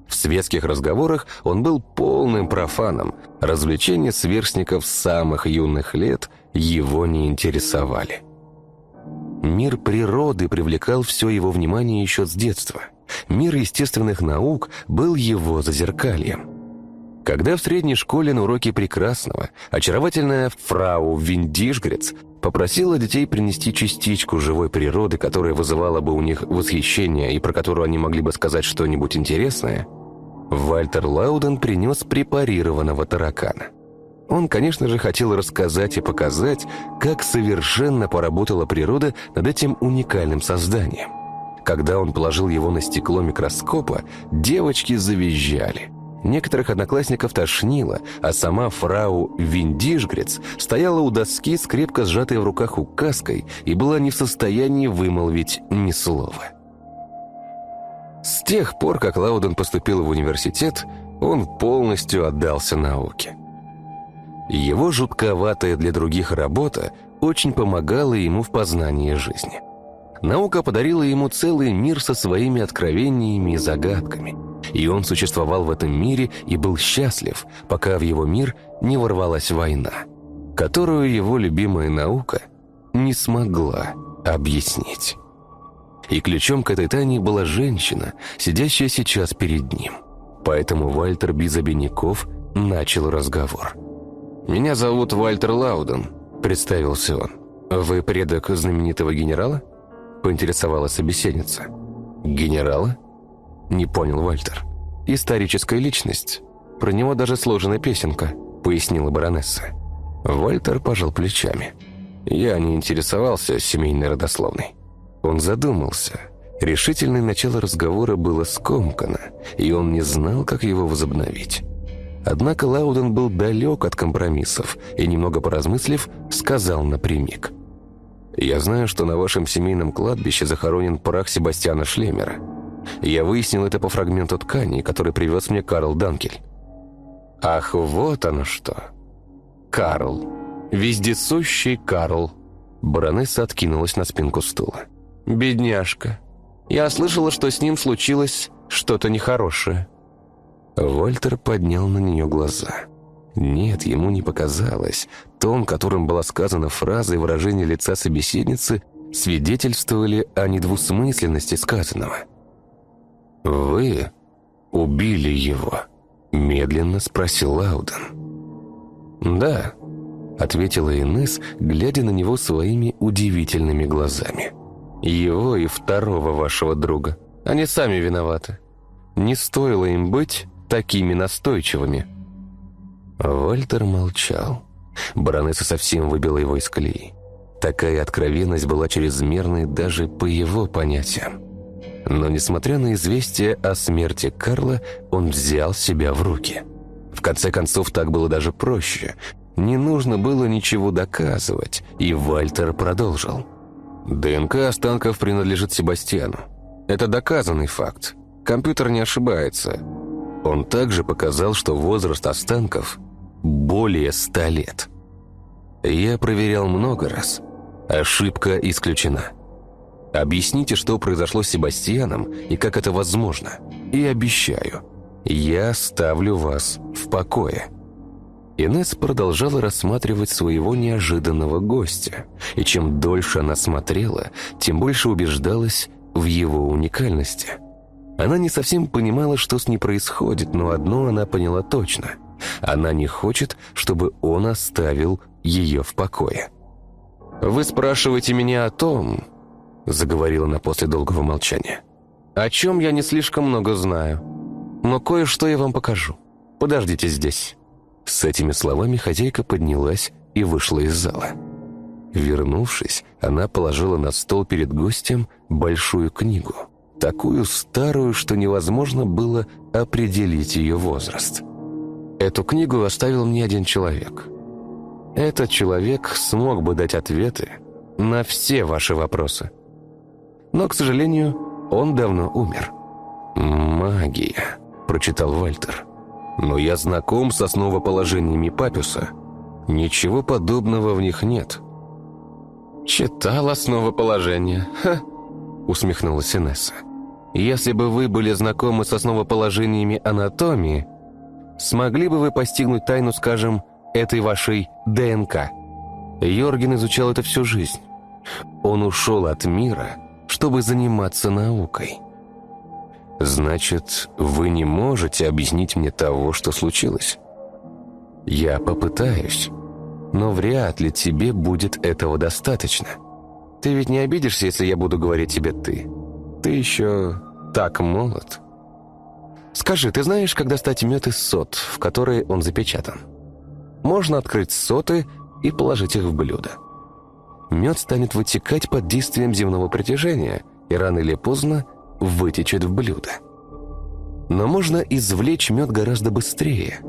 В светских разговорах он был полным профаном. Развлечения сверстников самых юных лет его не интересовали. Мир природы привлекал все его внимание еще с детства. Мир естественных наук был его зазеркальем. Когда в средней школе на уроке прекрасного очаровательная фрау Виндишгрец попросила детей принести частичку живой природы, которая вызывала бы у них восхищение и про которую они могли бы сказать что-нибудь интересное, Вальтер Лауден принес препарированного таракана. Он, конечно же, хотел рассказать и показать, как совершенно поработала природа над этим уникальным созданием. Когда он положил его на стекло микроскопа, девочки завизжали – Некоторых одноклассников тошнило, а сама фрау Виндишгрец стояла у доски с крепко сжатой в руках указкой и была не в состоянии вымолвить ни слова. С тех пор, как Лауден поступил в университет, он полностью отдался науке. Его жутковатая для других работа очень помогала ему в познании жизни. Наука подарила ему целый мир со своими откровениями и загадками – И он существовал в этом мире и был счастлив, пока в его мир не ворвалась война, которую его любимая наука не смогла объяснить. И ключом к этой тайне была женщина, сидящая сейчас перед ним. Поэтому Вальтер без обиняков начал разговор. «Меня зовут Вальтер Лауден», — представился он. «Вы предок знаменитого генерала?» — поинтересовалась собеседница. «Генерала?» — не понял Вальтер. «Историческая личность. Про него даже сложена песенка», — пояснила баронесса. Вальтер пожал плечами. «Я не интересовался семейной родословной». Он задумался. Решительное начало разговора было скомкано, и он не знал, как его возобновить. Однако Лауден был далек от компромиссов и, немного поразмыслив, сказал напрямик. «Я знаю, что на вашем семейном кладбище захоронен прах Себастьяна Шлемера. Я выяснил это по фрагменту ткани, который привез мне Карл Данкель». «Ах, вот оно что!» «Карл! Вездесущий Карл!» Баронесса откинулась на спинку стула. «Бедняжка! Я слышала, что с ним случилось что-то нехорошее». Вольтер поднял на нее глаза. Нет, ему не показалось. Тон, которым была сказана фраза и выражение лица собеседницы, свидетельствовали о недвусмысленности сказанного. «Вы убили его?» – медленно спросил Лауден. «Да», – ответила Инесс, глядя на него своими удивительными глазами. «Его и второго вашего друга. Они сами виноваты. Не стоило им быть такими настойчивыми». Вальтер молчал. Баронесса совсем выбила его из колеи. Такая откровенность была чрезмерной даже по его понятиям. Но, несмотря на известие о смерти Карла, он взял себя в руки. В конце концов, так было даже проще. Не нужно было ничего доказывать, и Вальтер продолжил. «ДНК останков принадлежит Себастьяну. Это доказанный факт. Компьютер не ошибается. Он также показал, что возраст останков более ста лет. Я проверял много раз. Ошибка исключена. Объясните, что произошло с Себастьяном и как это возможно. И обещаю, я ставлю вас в покое». Инесс продолжала рассматривать своего неожиданного гостя, и чем дольше она смотрела, тем больше убеждалась в его уникальности – она не совсем понимала, что с ней происходит, но одно она поняла точно. Она не хочет, чтобы он оставил ее в покое. «Вы спрашиваете меня о том...» — заговорила она после долгого молчания. «О чем я не слишком много знаю. Но кое-что я вам покажу. Подождите здесь». С этими словами хозяйка поднялась и вышла из зала. Вернувшись, она положила на стол перед гостем большую книгу — такую старую, что невозможно было определить ее возраст. Эту книгу оставил мне один человек. Этот человек смог бы дать ответы на все ваши вопросы. Но, к сожалению, он давно умер. «Магия», — прочитал Вальтер. «Но я знаком с основоположениями Папюса. Ничего подобного в них нет». «Читал основоположения, ха!» — усмехнулась Инесса. Если бы вы были знакомы с основоположениями анатомии, смогли бы вы постигнуть тайну, скажем, этой вашей ДНК? Йорген изучал это всю жизнь. Он ушел от мира, чтобы заниматься наукой. Значит, вы не можете объяснить мне того, что случилось? Я попытаюсь, но вряд ли тебе будет этого достаточно. Ты ведь не обидишься, если я буду говорить тебе «ты»? Ты еще так молод. Скажи, ты знаешь, как достать мед из сот, в которые он запечатан? Можно открыть соты и положить их в блюдо. Мед станет вытекать под действием земного притяжения и рано или поздно вытечет в блюдо. Но можно извлечь мед гораздо быстрее,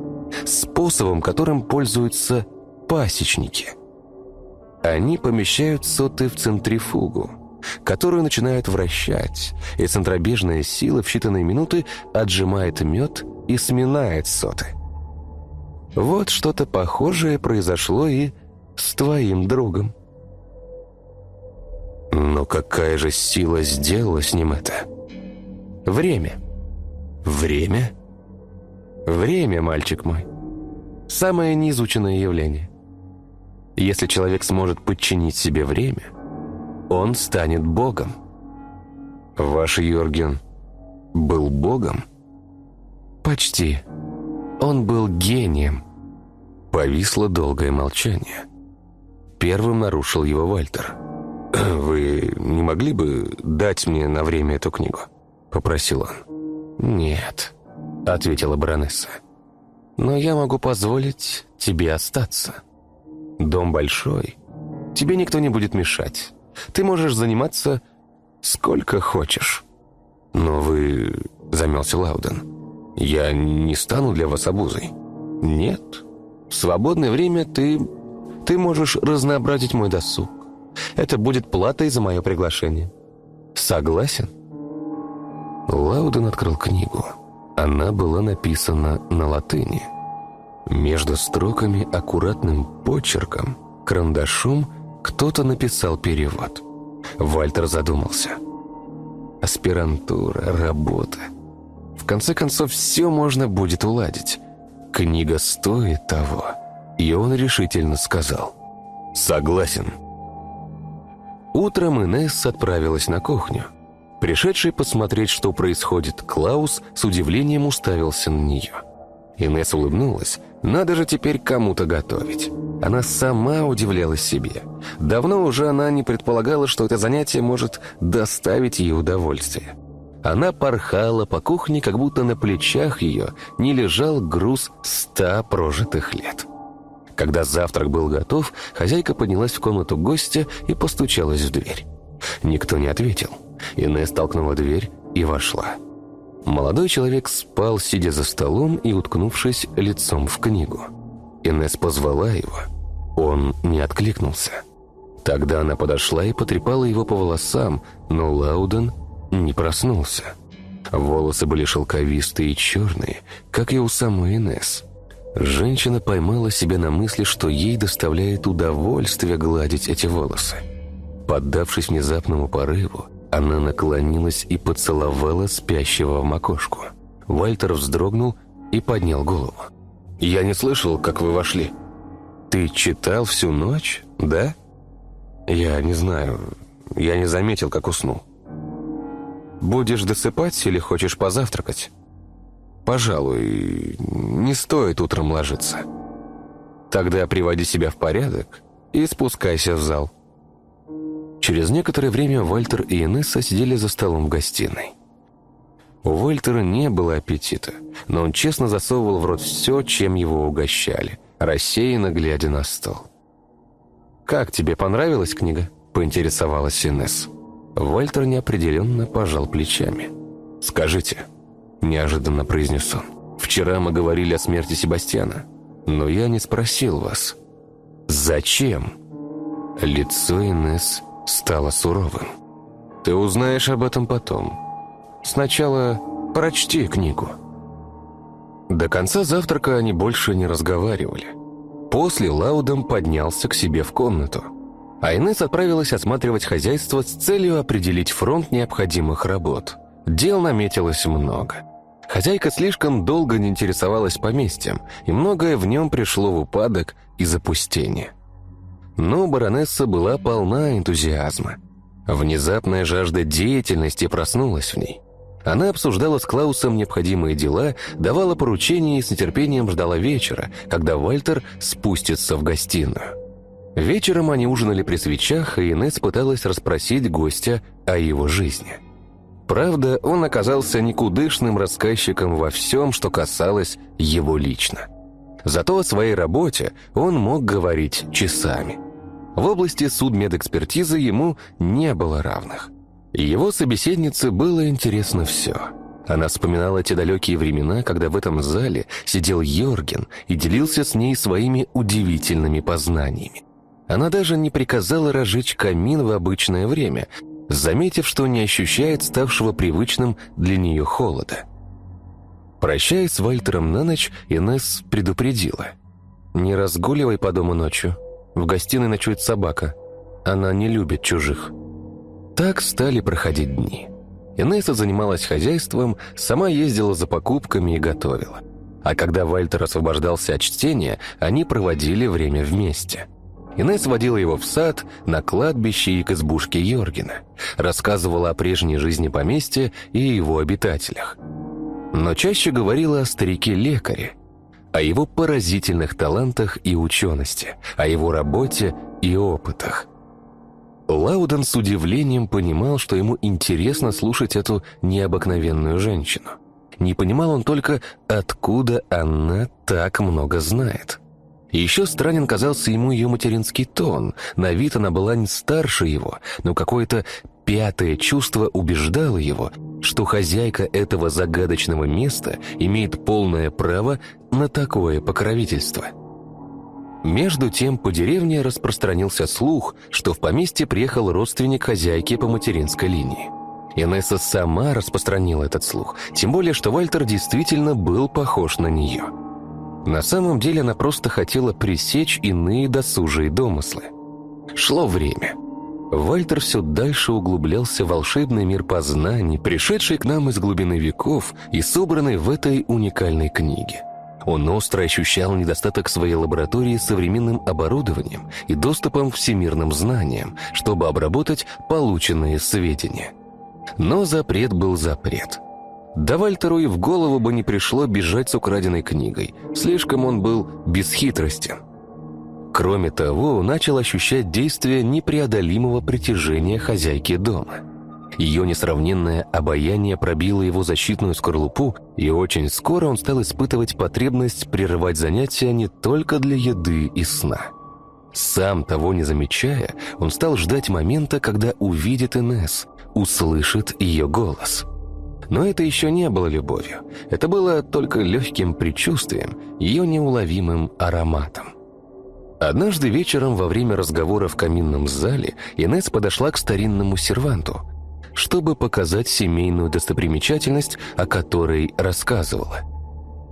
способом, которым пользуются пасечники. Они помещают соты в центрифугу, которую начинают вращать, и центробежная сила в считанные минуты отжимает мед и сминает соты. Вот что-то похожее произошло и с твоим другом. Но какая же сила сделала с ним это? Время. Время? Время, мальчик мой. Самое неизученное явление. Если человек сможет подчинить себе время, он станет богом. Ваш Йорген был богом? Почти. Он был гением. Повисло долгое молчание. Первым нарушил его Вальтер. «Вы не могли бы дать мне на время эту книгу?» — попросил он. «Нет», — ответила баронесса. «Но я могу позволить тебе остаться. Дом большой, тебе никто не будет мешать. Ты можешь заниматься сколько хочешь». «Но вы...» — замялся Лауден. «Я не стану для вас обузой». «Нет. В свободное время ты... ты можешь разнообразить мой досуг. Это будет платой за мое приглашение. Согласен?» Лауден открыл книгу. Она была написана на латыни. Между строками аккуратным почерком, карандашом, кто-то написал перевод. Вальтер задумался. Аспирантура, работа. В конце концов, все можно будет уладить. Книга стоит того. И он решительно сказал. «Согласен». Утром Инесс отправилась на кухню. Пришедший посмотреть, что происходит, Клаус с удивлением уставился на нее. Инесс улыбнулась. «Надо же теперь кому-то готовить». Она сама удивлялась себе. Давно уже она не предполагала, что это занятие может доставить ей удовольствие. Она порхала по кухне, как будто на плечах ее не лежал груз ста прожитых лет. Когда завтрак был готов, хозяйка поднялась в комнату гостя и постучалась в дверь. Никто не ответил. Инесс толкнула дверь и вошла. Молодой человек спал, сидя за столом и уткнувшись лицом в книгу. Инесс позвала его. Он не откликнулся. Тогда она подошла и потрепала его по волосам, но Лауден не проснулся. Волосы были шелковистые и черные, как и у самой Инесс. Женщина поймала себя на мысли, что ей доставляет удовольствие гладить эти волосы. Поддавшись внезапному порыву, она наклонилась и поцеловала спящего в макушку. Вальтер вздрогнул и поднял голову. «Я не слышал, как вы вошли». «Ты читал всю ночь, да?» «Я не знаю. Я не заметил, как уснул». «Будешь досыпать или хочешь позавтракать?» «Пожалуй, не стоит утром ложиться». «Тогда приводи себя в порядок и спускайся в зал». Через некоторое время Вальтер и Инесса сидели за столом в гостиной. У Вальтера не было аппетита, но он честно засовывал в рот все, чем его угощали, рассеянно глядя на стол. «Как тебе понравилась книга?» – поинтересовалась Инесс. Вальтер неопределенно пожал плечами. «Скажите», – неожиданно произнес он, – «вчера мы говорили о смерти Себастьяна, но я не спросил вас. Зачем?» Лицо Инесс стало суровым. «Ты узнаешь об этом потом. Сначала прочти книгу». До конца завтрака они больше не разговаривали. После Лаудом поднялся к себе в комнату. А Инесс отправилась осматривать хозяйство с целью определить фронт необходимых работ. Дел наметилось много. Хозяйка слишком долго не интересовалась поместьем, и многое в нем пришло в упадок и запустение. Но баронесса была полна энтузиазма. Внезапная жажда деятельности проснулась в ней. Она обсуждала с Клаусом необходимые дела, давала поручения и с нетерпением ждала вечера, когда Вальтер спустится в гостиную. Вечером они ужинали при свечах, и Инесс пыталась расспросить гостя о его жизни. Правда, он оказался никудышным рассказчиком во всем, что касалось его лично. Зато о своей работе он мог говорить часами – в области судмедэкспертизы ему не было равных. Его собеседнице было интересно все. Она вспоминала те далекие времена, когда в этом зале сидел Йорген и делился с ней своими удивительными познаниями. Она даже не приказала разжечь камин в обычное время, заметив, что не ощущает ставшего привычным для нее холода. Прощаясь с Вальтером на ночь, Инесс предупредила. «Не разгуливай по дому ночью. В гостиной ночует собака. Она не любит чужих. Так стали проходить дни. Инесса занималась хозяйством, сама ездила за покупками и готовила. А когда Вальтер освобождался от чтения, они проводили время вместе. Инесс водила его в сад, на кладбище и к избушке Йоргена. Рассказывала о прежней жизни поместья и его обитателях. Но чаще говорила о старике-лекаре, о его поразительных талантах и учености, о его работе и опытах. Лауден с удивлением понимал, что ему интересно слушать эту необыкновенную женщину. Не понимал он только, откуда она так много знает. Еще странен казался ему ее материнский тон. На вид она была не старше его, но какое-то пятое чувство убеждало его, что хозяйка этого загадочного места имеет полное право на такое покровительство. Между тем по деревне распространился слух, что в поместье приехал родственник хозяйки по материнской линии. Инесса сама распространила этот слух, тем более, что Вальтер действительно был похож на нее. На самом деле она просто хотела пресечь иные досужие домыслы. Шло время. Вальтер все дальше углублялся в волшебный мир познаний, пришедший к нам из глубины веков и собранный в этой уникальной книге. Он остро ощущал недостаток своей лаборатории современным оборудованием и доступом к всемирным знаниям, чтобы обработать полученные сведения. Но запрет был запрет. Да Вальтеру и в голову бы не пришло бежать с украденной книгой. Слишком он был бесхитростен. Кроме того, начал ощущать действие непреодолимого притяжения хозяйки дома. Ее несравненное обаяние пробило его защитную скорлупу, и очень скоро он стал испытывать потребность прерывать занятия не только для еды и сна. Сам того не замечая, он стал ждать момента, когда увидит Инесс, услышит ее голос. Но это еще не было любовью. Это было только легким предчувствием, ее неуловимым ароматом. Однажды вечером во время разговора в каминном зале Инесс подошла к старинному серванту, чтобы показать семейную достопримечательность, о которой рассказывала.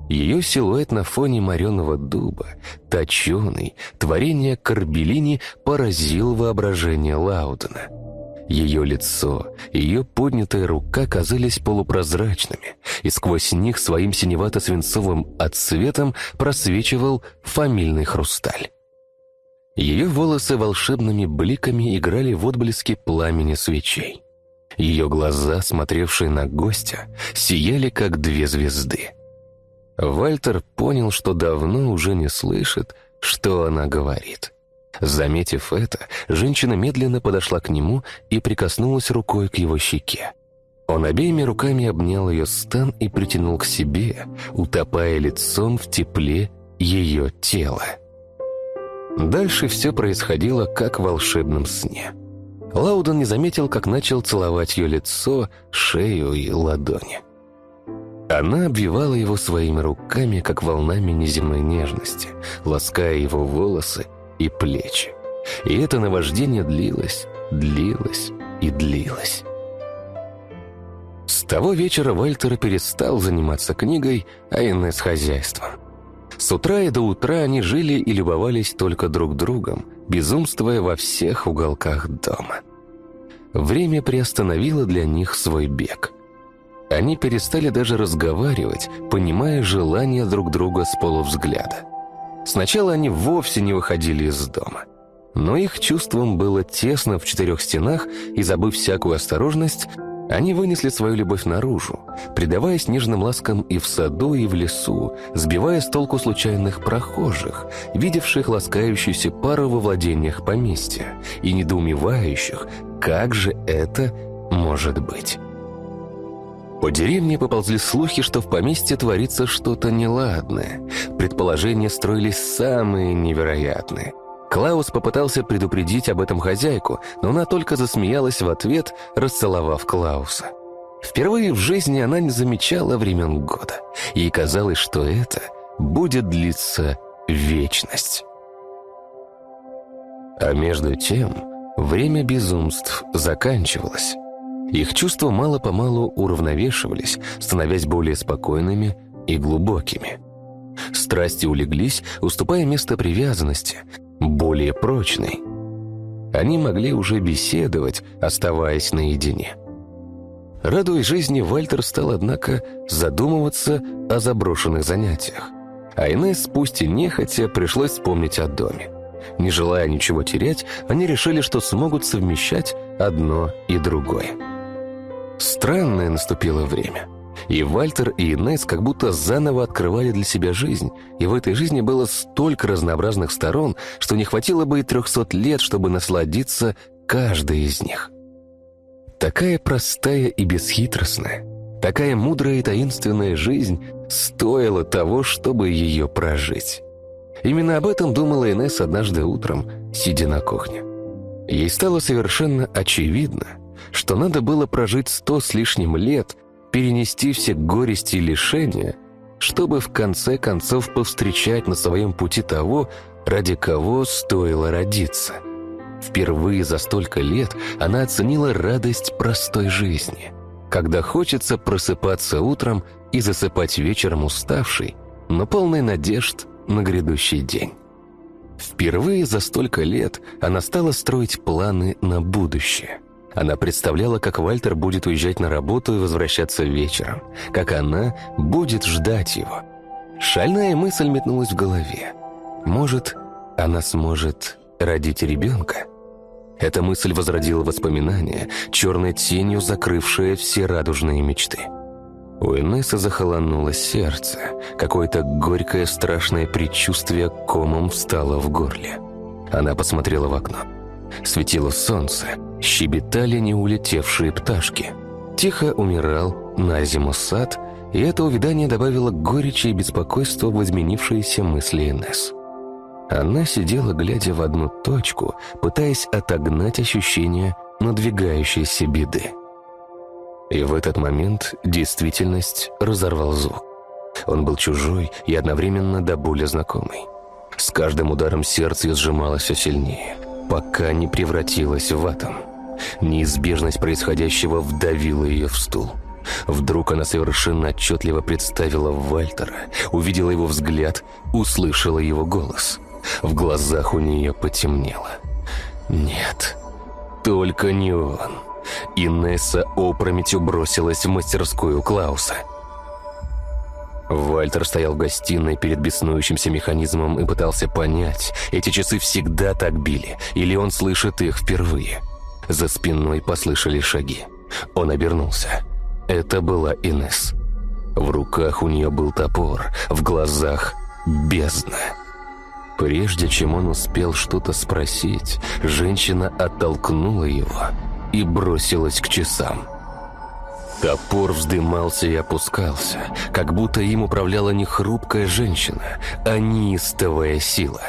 Ее силуэт на фоне мореного дуба, точеный, творение Карбелини поразил воображение Лаудена – ее лицо, ее поднятая рука казались полупрозрачными, и сквозь них своим синевато-свинцовым отсветом просвечивал фамильный хрусталь. Ее волосы волшебными бликами играли в отблеске пламени свечей. Ее глаза, смотревшие на гостя, сияли, как две звезды. Вальтер понял, что давно уже не слышит, что она говорит. Заметив это, женщина медленно подошла к нему и прикоснулась рукой к его щеке. Он обеими руками обнял ее стан и притянул к себе, утопая лицом в тепле ее тела. Дальше все происходило как в волшебном сне. Лауден не заметил, как начал целовать ее лицо, шею и ладони. Она обвивала его своими руками, как волнами неземной нежности, лаская его волосы и плечи. И это наваждение длилось, длилось и длилось. С того вечера Вальтер перестал заниматься книгой, а Инесс хозяйством. С утра и до утра они жили и любовались только друг другом, безумствуя во всех уголках дома. Время приостановило для них свой бег. Они перестали даже разговаривать, понимая желание друг друга с полувзгляда. Сначала они вовсе не выходили из дома. Но их чувством было тесно в четырех стенах, и, забыв всякую осторожность, они вынесли свою любовь наружу, предаваясь нежным ласкам и в саду, и в лесу, сбивая с толку случайных прохожих, видевших ласкающуюся пару во владениях поместья, и недоумевающих, как же это может быть. По деревне поползли слухи, что в поместье творится что-то неладное. Предположения строились самые невероятные. Клаус попытался предупредить об этом хозяйку, но она только засмеялась в ответ, расцеловав Клауса. Впервые в жизни она не замечала времен года. Ей казалось, что это будет длиться вечность. А между тем, время безумств заканчивалось. Их чувства мало-помалу уравновешивались, становясь более спокойными и глубокими. Страсти улеглись, уступая место привязанности, более прочной. Они могли уже беседовать, оставаясь наедине. Радуясь жизни, Вальтер стал, однако, задумываться о заброшенных занятиях. А Инесс, пусть и нехотя, пришлось вспомнить о доме. Не желая ничего терять, они решили, что смогут совмещать одно и другое. Странное наступило время. И Вальтер, и Инесс как будто заново открывали для себя жизнь, и в этой жизни было столько разнообразных сторон, что не хватило бы и трехсот лет, чтобы насладиться каждой из них. Такая простая и бесхитростная, такая мудрая и таинственная жизнь стоила того, чтобы ее прожить. Именно об этом думала Инесс однажды утром, сидя на кухне. Ей стало совершенно очевидно, что надо было прожить сто с лишним лет, перенести все горести и лишения, чтобы в конце концов повстречать на своем пути того, ради кого стоило родиться. Впервые за столько лет она оценила радость простой жизни, когда хочется просыпаться утром и засыпать вечером уставший, но полный надежд на грядущий день. Впервые за столько лет она стала строить планы на будущее. Она представляла, как Вальтер будет уезжать на работу и возвращаться вечером, как она будет ждать его. Шальная мысль метнулась в голове. Может, она сможет родить ребенка? Эта мысль возродила воспоминания, черной тенью закрывшие все радужные мечты. У Инессы захолонуло сердце. Какое-то горькое страшное предчувствие комом встало в горле. Она посмотрела в окно. Светило солнце, щебетали не улетевшие пташки. Тихо умирал на зиму сад, и это увядание добавило горечи и беспокойства в изменившиеся мысли Инесс. Она сидела, глядя в одну точку, пытаясь отогнать ощущение надвигающейся беды. И в этот момент действительность разорвал звук. Он был чужой и одновременно до боли знакомый. С каждым ударом сердце сжималось все сильнее, пока не превратилось в атом. Неизбежность происходящего вдавила ее в стул. Вдруг она совершенно отчетливо представила Вальтера, увидела его взгляд, услышала его голос. В глазах у нее потемнело. «Нет, только не он». Инесса опрометью бросилась в мастерскую Клауса. Вальтер стоял в гостиной перед беснующимся механизмом и пытался понять, эти часы всегда так били, или он слышит их впервые. За спиной послышали шаги. Он обернулся. Это была Инесс. В руках у нее был топор, в глазах бездна. Прежде чем он успел что-то спросить, женщина оттолкнула его и бросилась к часам. Топор вздымался и опускался, как будто им управляла не хрупкая женщина, а неистовая сила.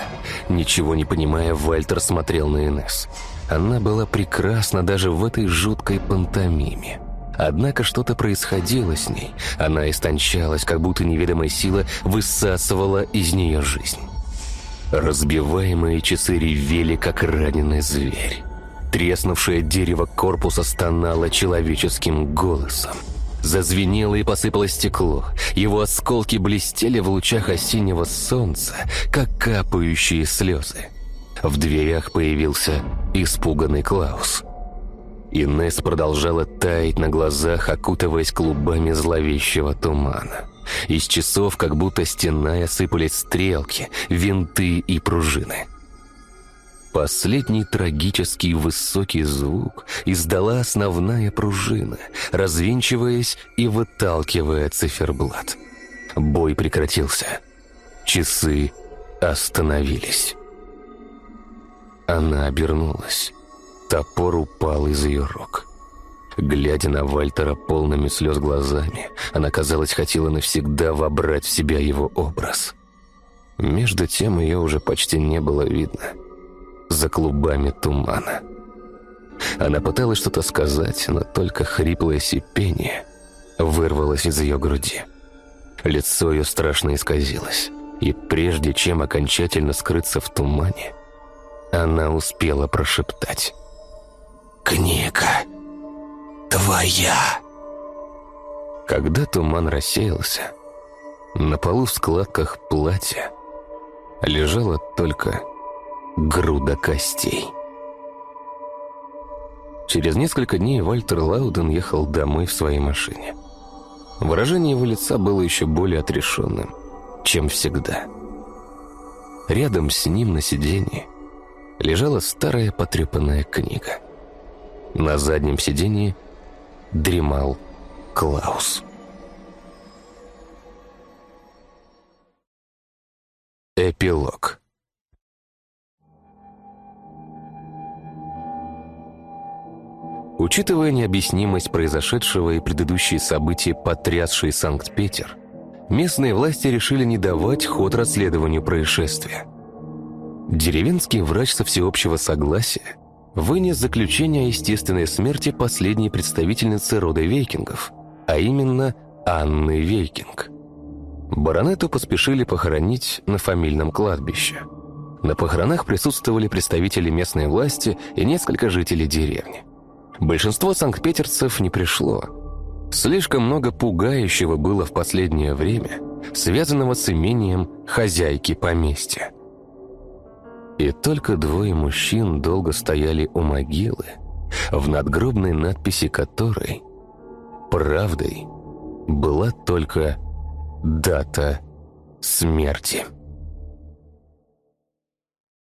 Ничего не понимая, Вальтер смотрел на Инесс. Она была прекрасна даже в этой жуткой пантомиме. Однако что-то происходило с ней. Она истончалась, как будто неведомая сила высасывала из нее жизнь. Разбиваемые часы ревели, как раненый зверь. Треснувшее дерево корпуса стонало человеческим голосом. Зазвенело и посыпалось стекло. Его осколки блестели в лучах осеннего солнца, как капающие слезы. В дверях появился испуганный Клаус. Инесс продолжала таять на глазах, окутываясь клубами зловещего тумана. Из часов, как будто стеная, сыпались стрелки, винты и пружины. Последний трагический высокий звук издала основная пружина, развинчиваясь и выталкивая циферблат. Бой прекратился. Часы остановились. Она обернулась. Топор упал из ее рук. Глядя на Вальтера полными слез глазами, она, казалось, хотела навсегда вобрать в себя его образ. Между тем ее уже почти не было видно — за клубами тумана. Она пыталась что-то сказать, но только хриплое сипение вырвалось из ее груди. Лицо ее страшно исказилось, и прежде чем окончательно скрыться в тумане, она успела прошептать «Книга твоя!» Когда туман рассеялся, на полу в складках платья лежала только груда костей. Через несколько дней Вальтер Лауден ехал домой в своей машине. Выражение его лица было еще более отрешенным, чем всегда. Рядом с ним на сиденье лежала старая потрепанная книга. На заднем сиденье дремал Клаус. Эпилог Учитывая необъяснимость произошедшего и предыдущие события, потрясшие Санкт-Петер, местные власти решили не давать ход расследованию происшествия. Деревенский врач со всеобщего согласия вынес заключение о естественной смерти последней представительницы рода Вейкингов, а именно Анны Вейкинг. Баронету поспешили похоронить на фамильном кладбище. На похоронах присутствовали представители местной власти и несколько жителей деревни. Большинство санкт-петерцев не пришло. Слишком много пугающего было в последнее время, связанного с имением хозяйки поместья. И только двое мужчин долго стояли у могилы, в надгробной надписи которой правдой была только дата смерти.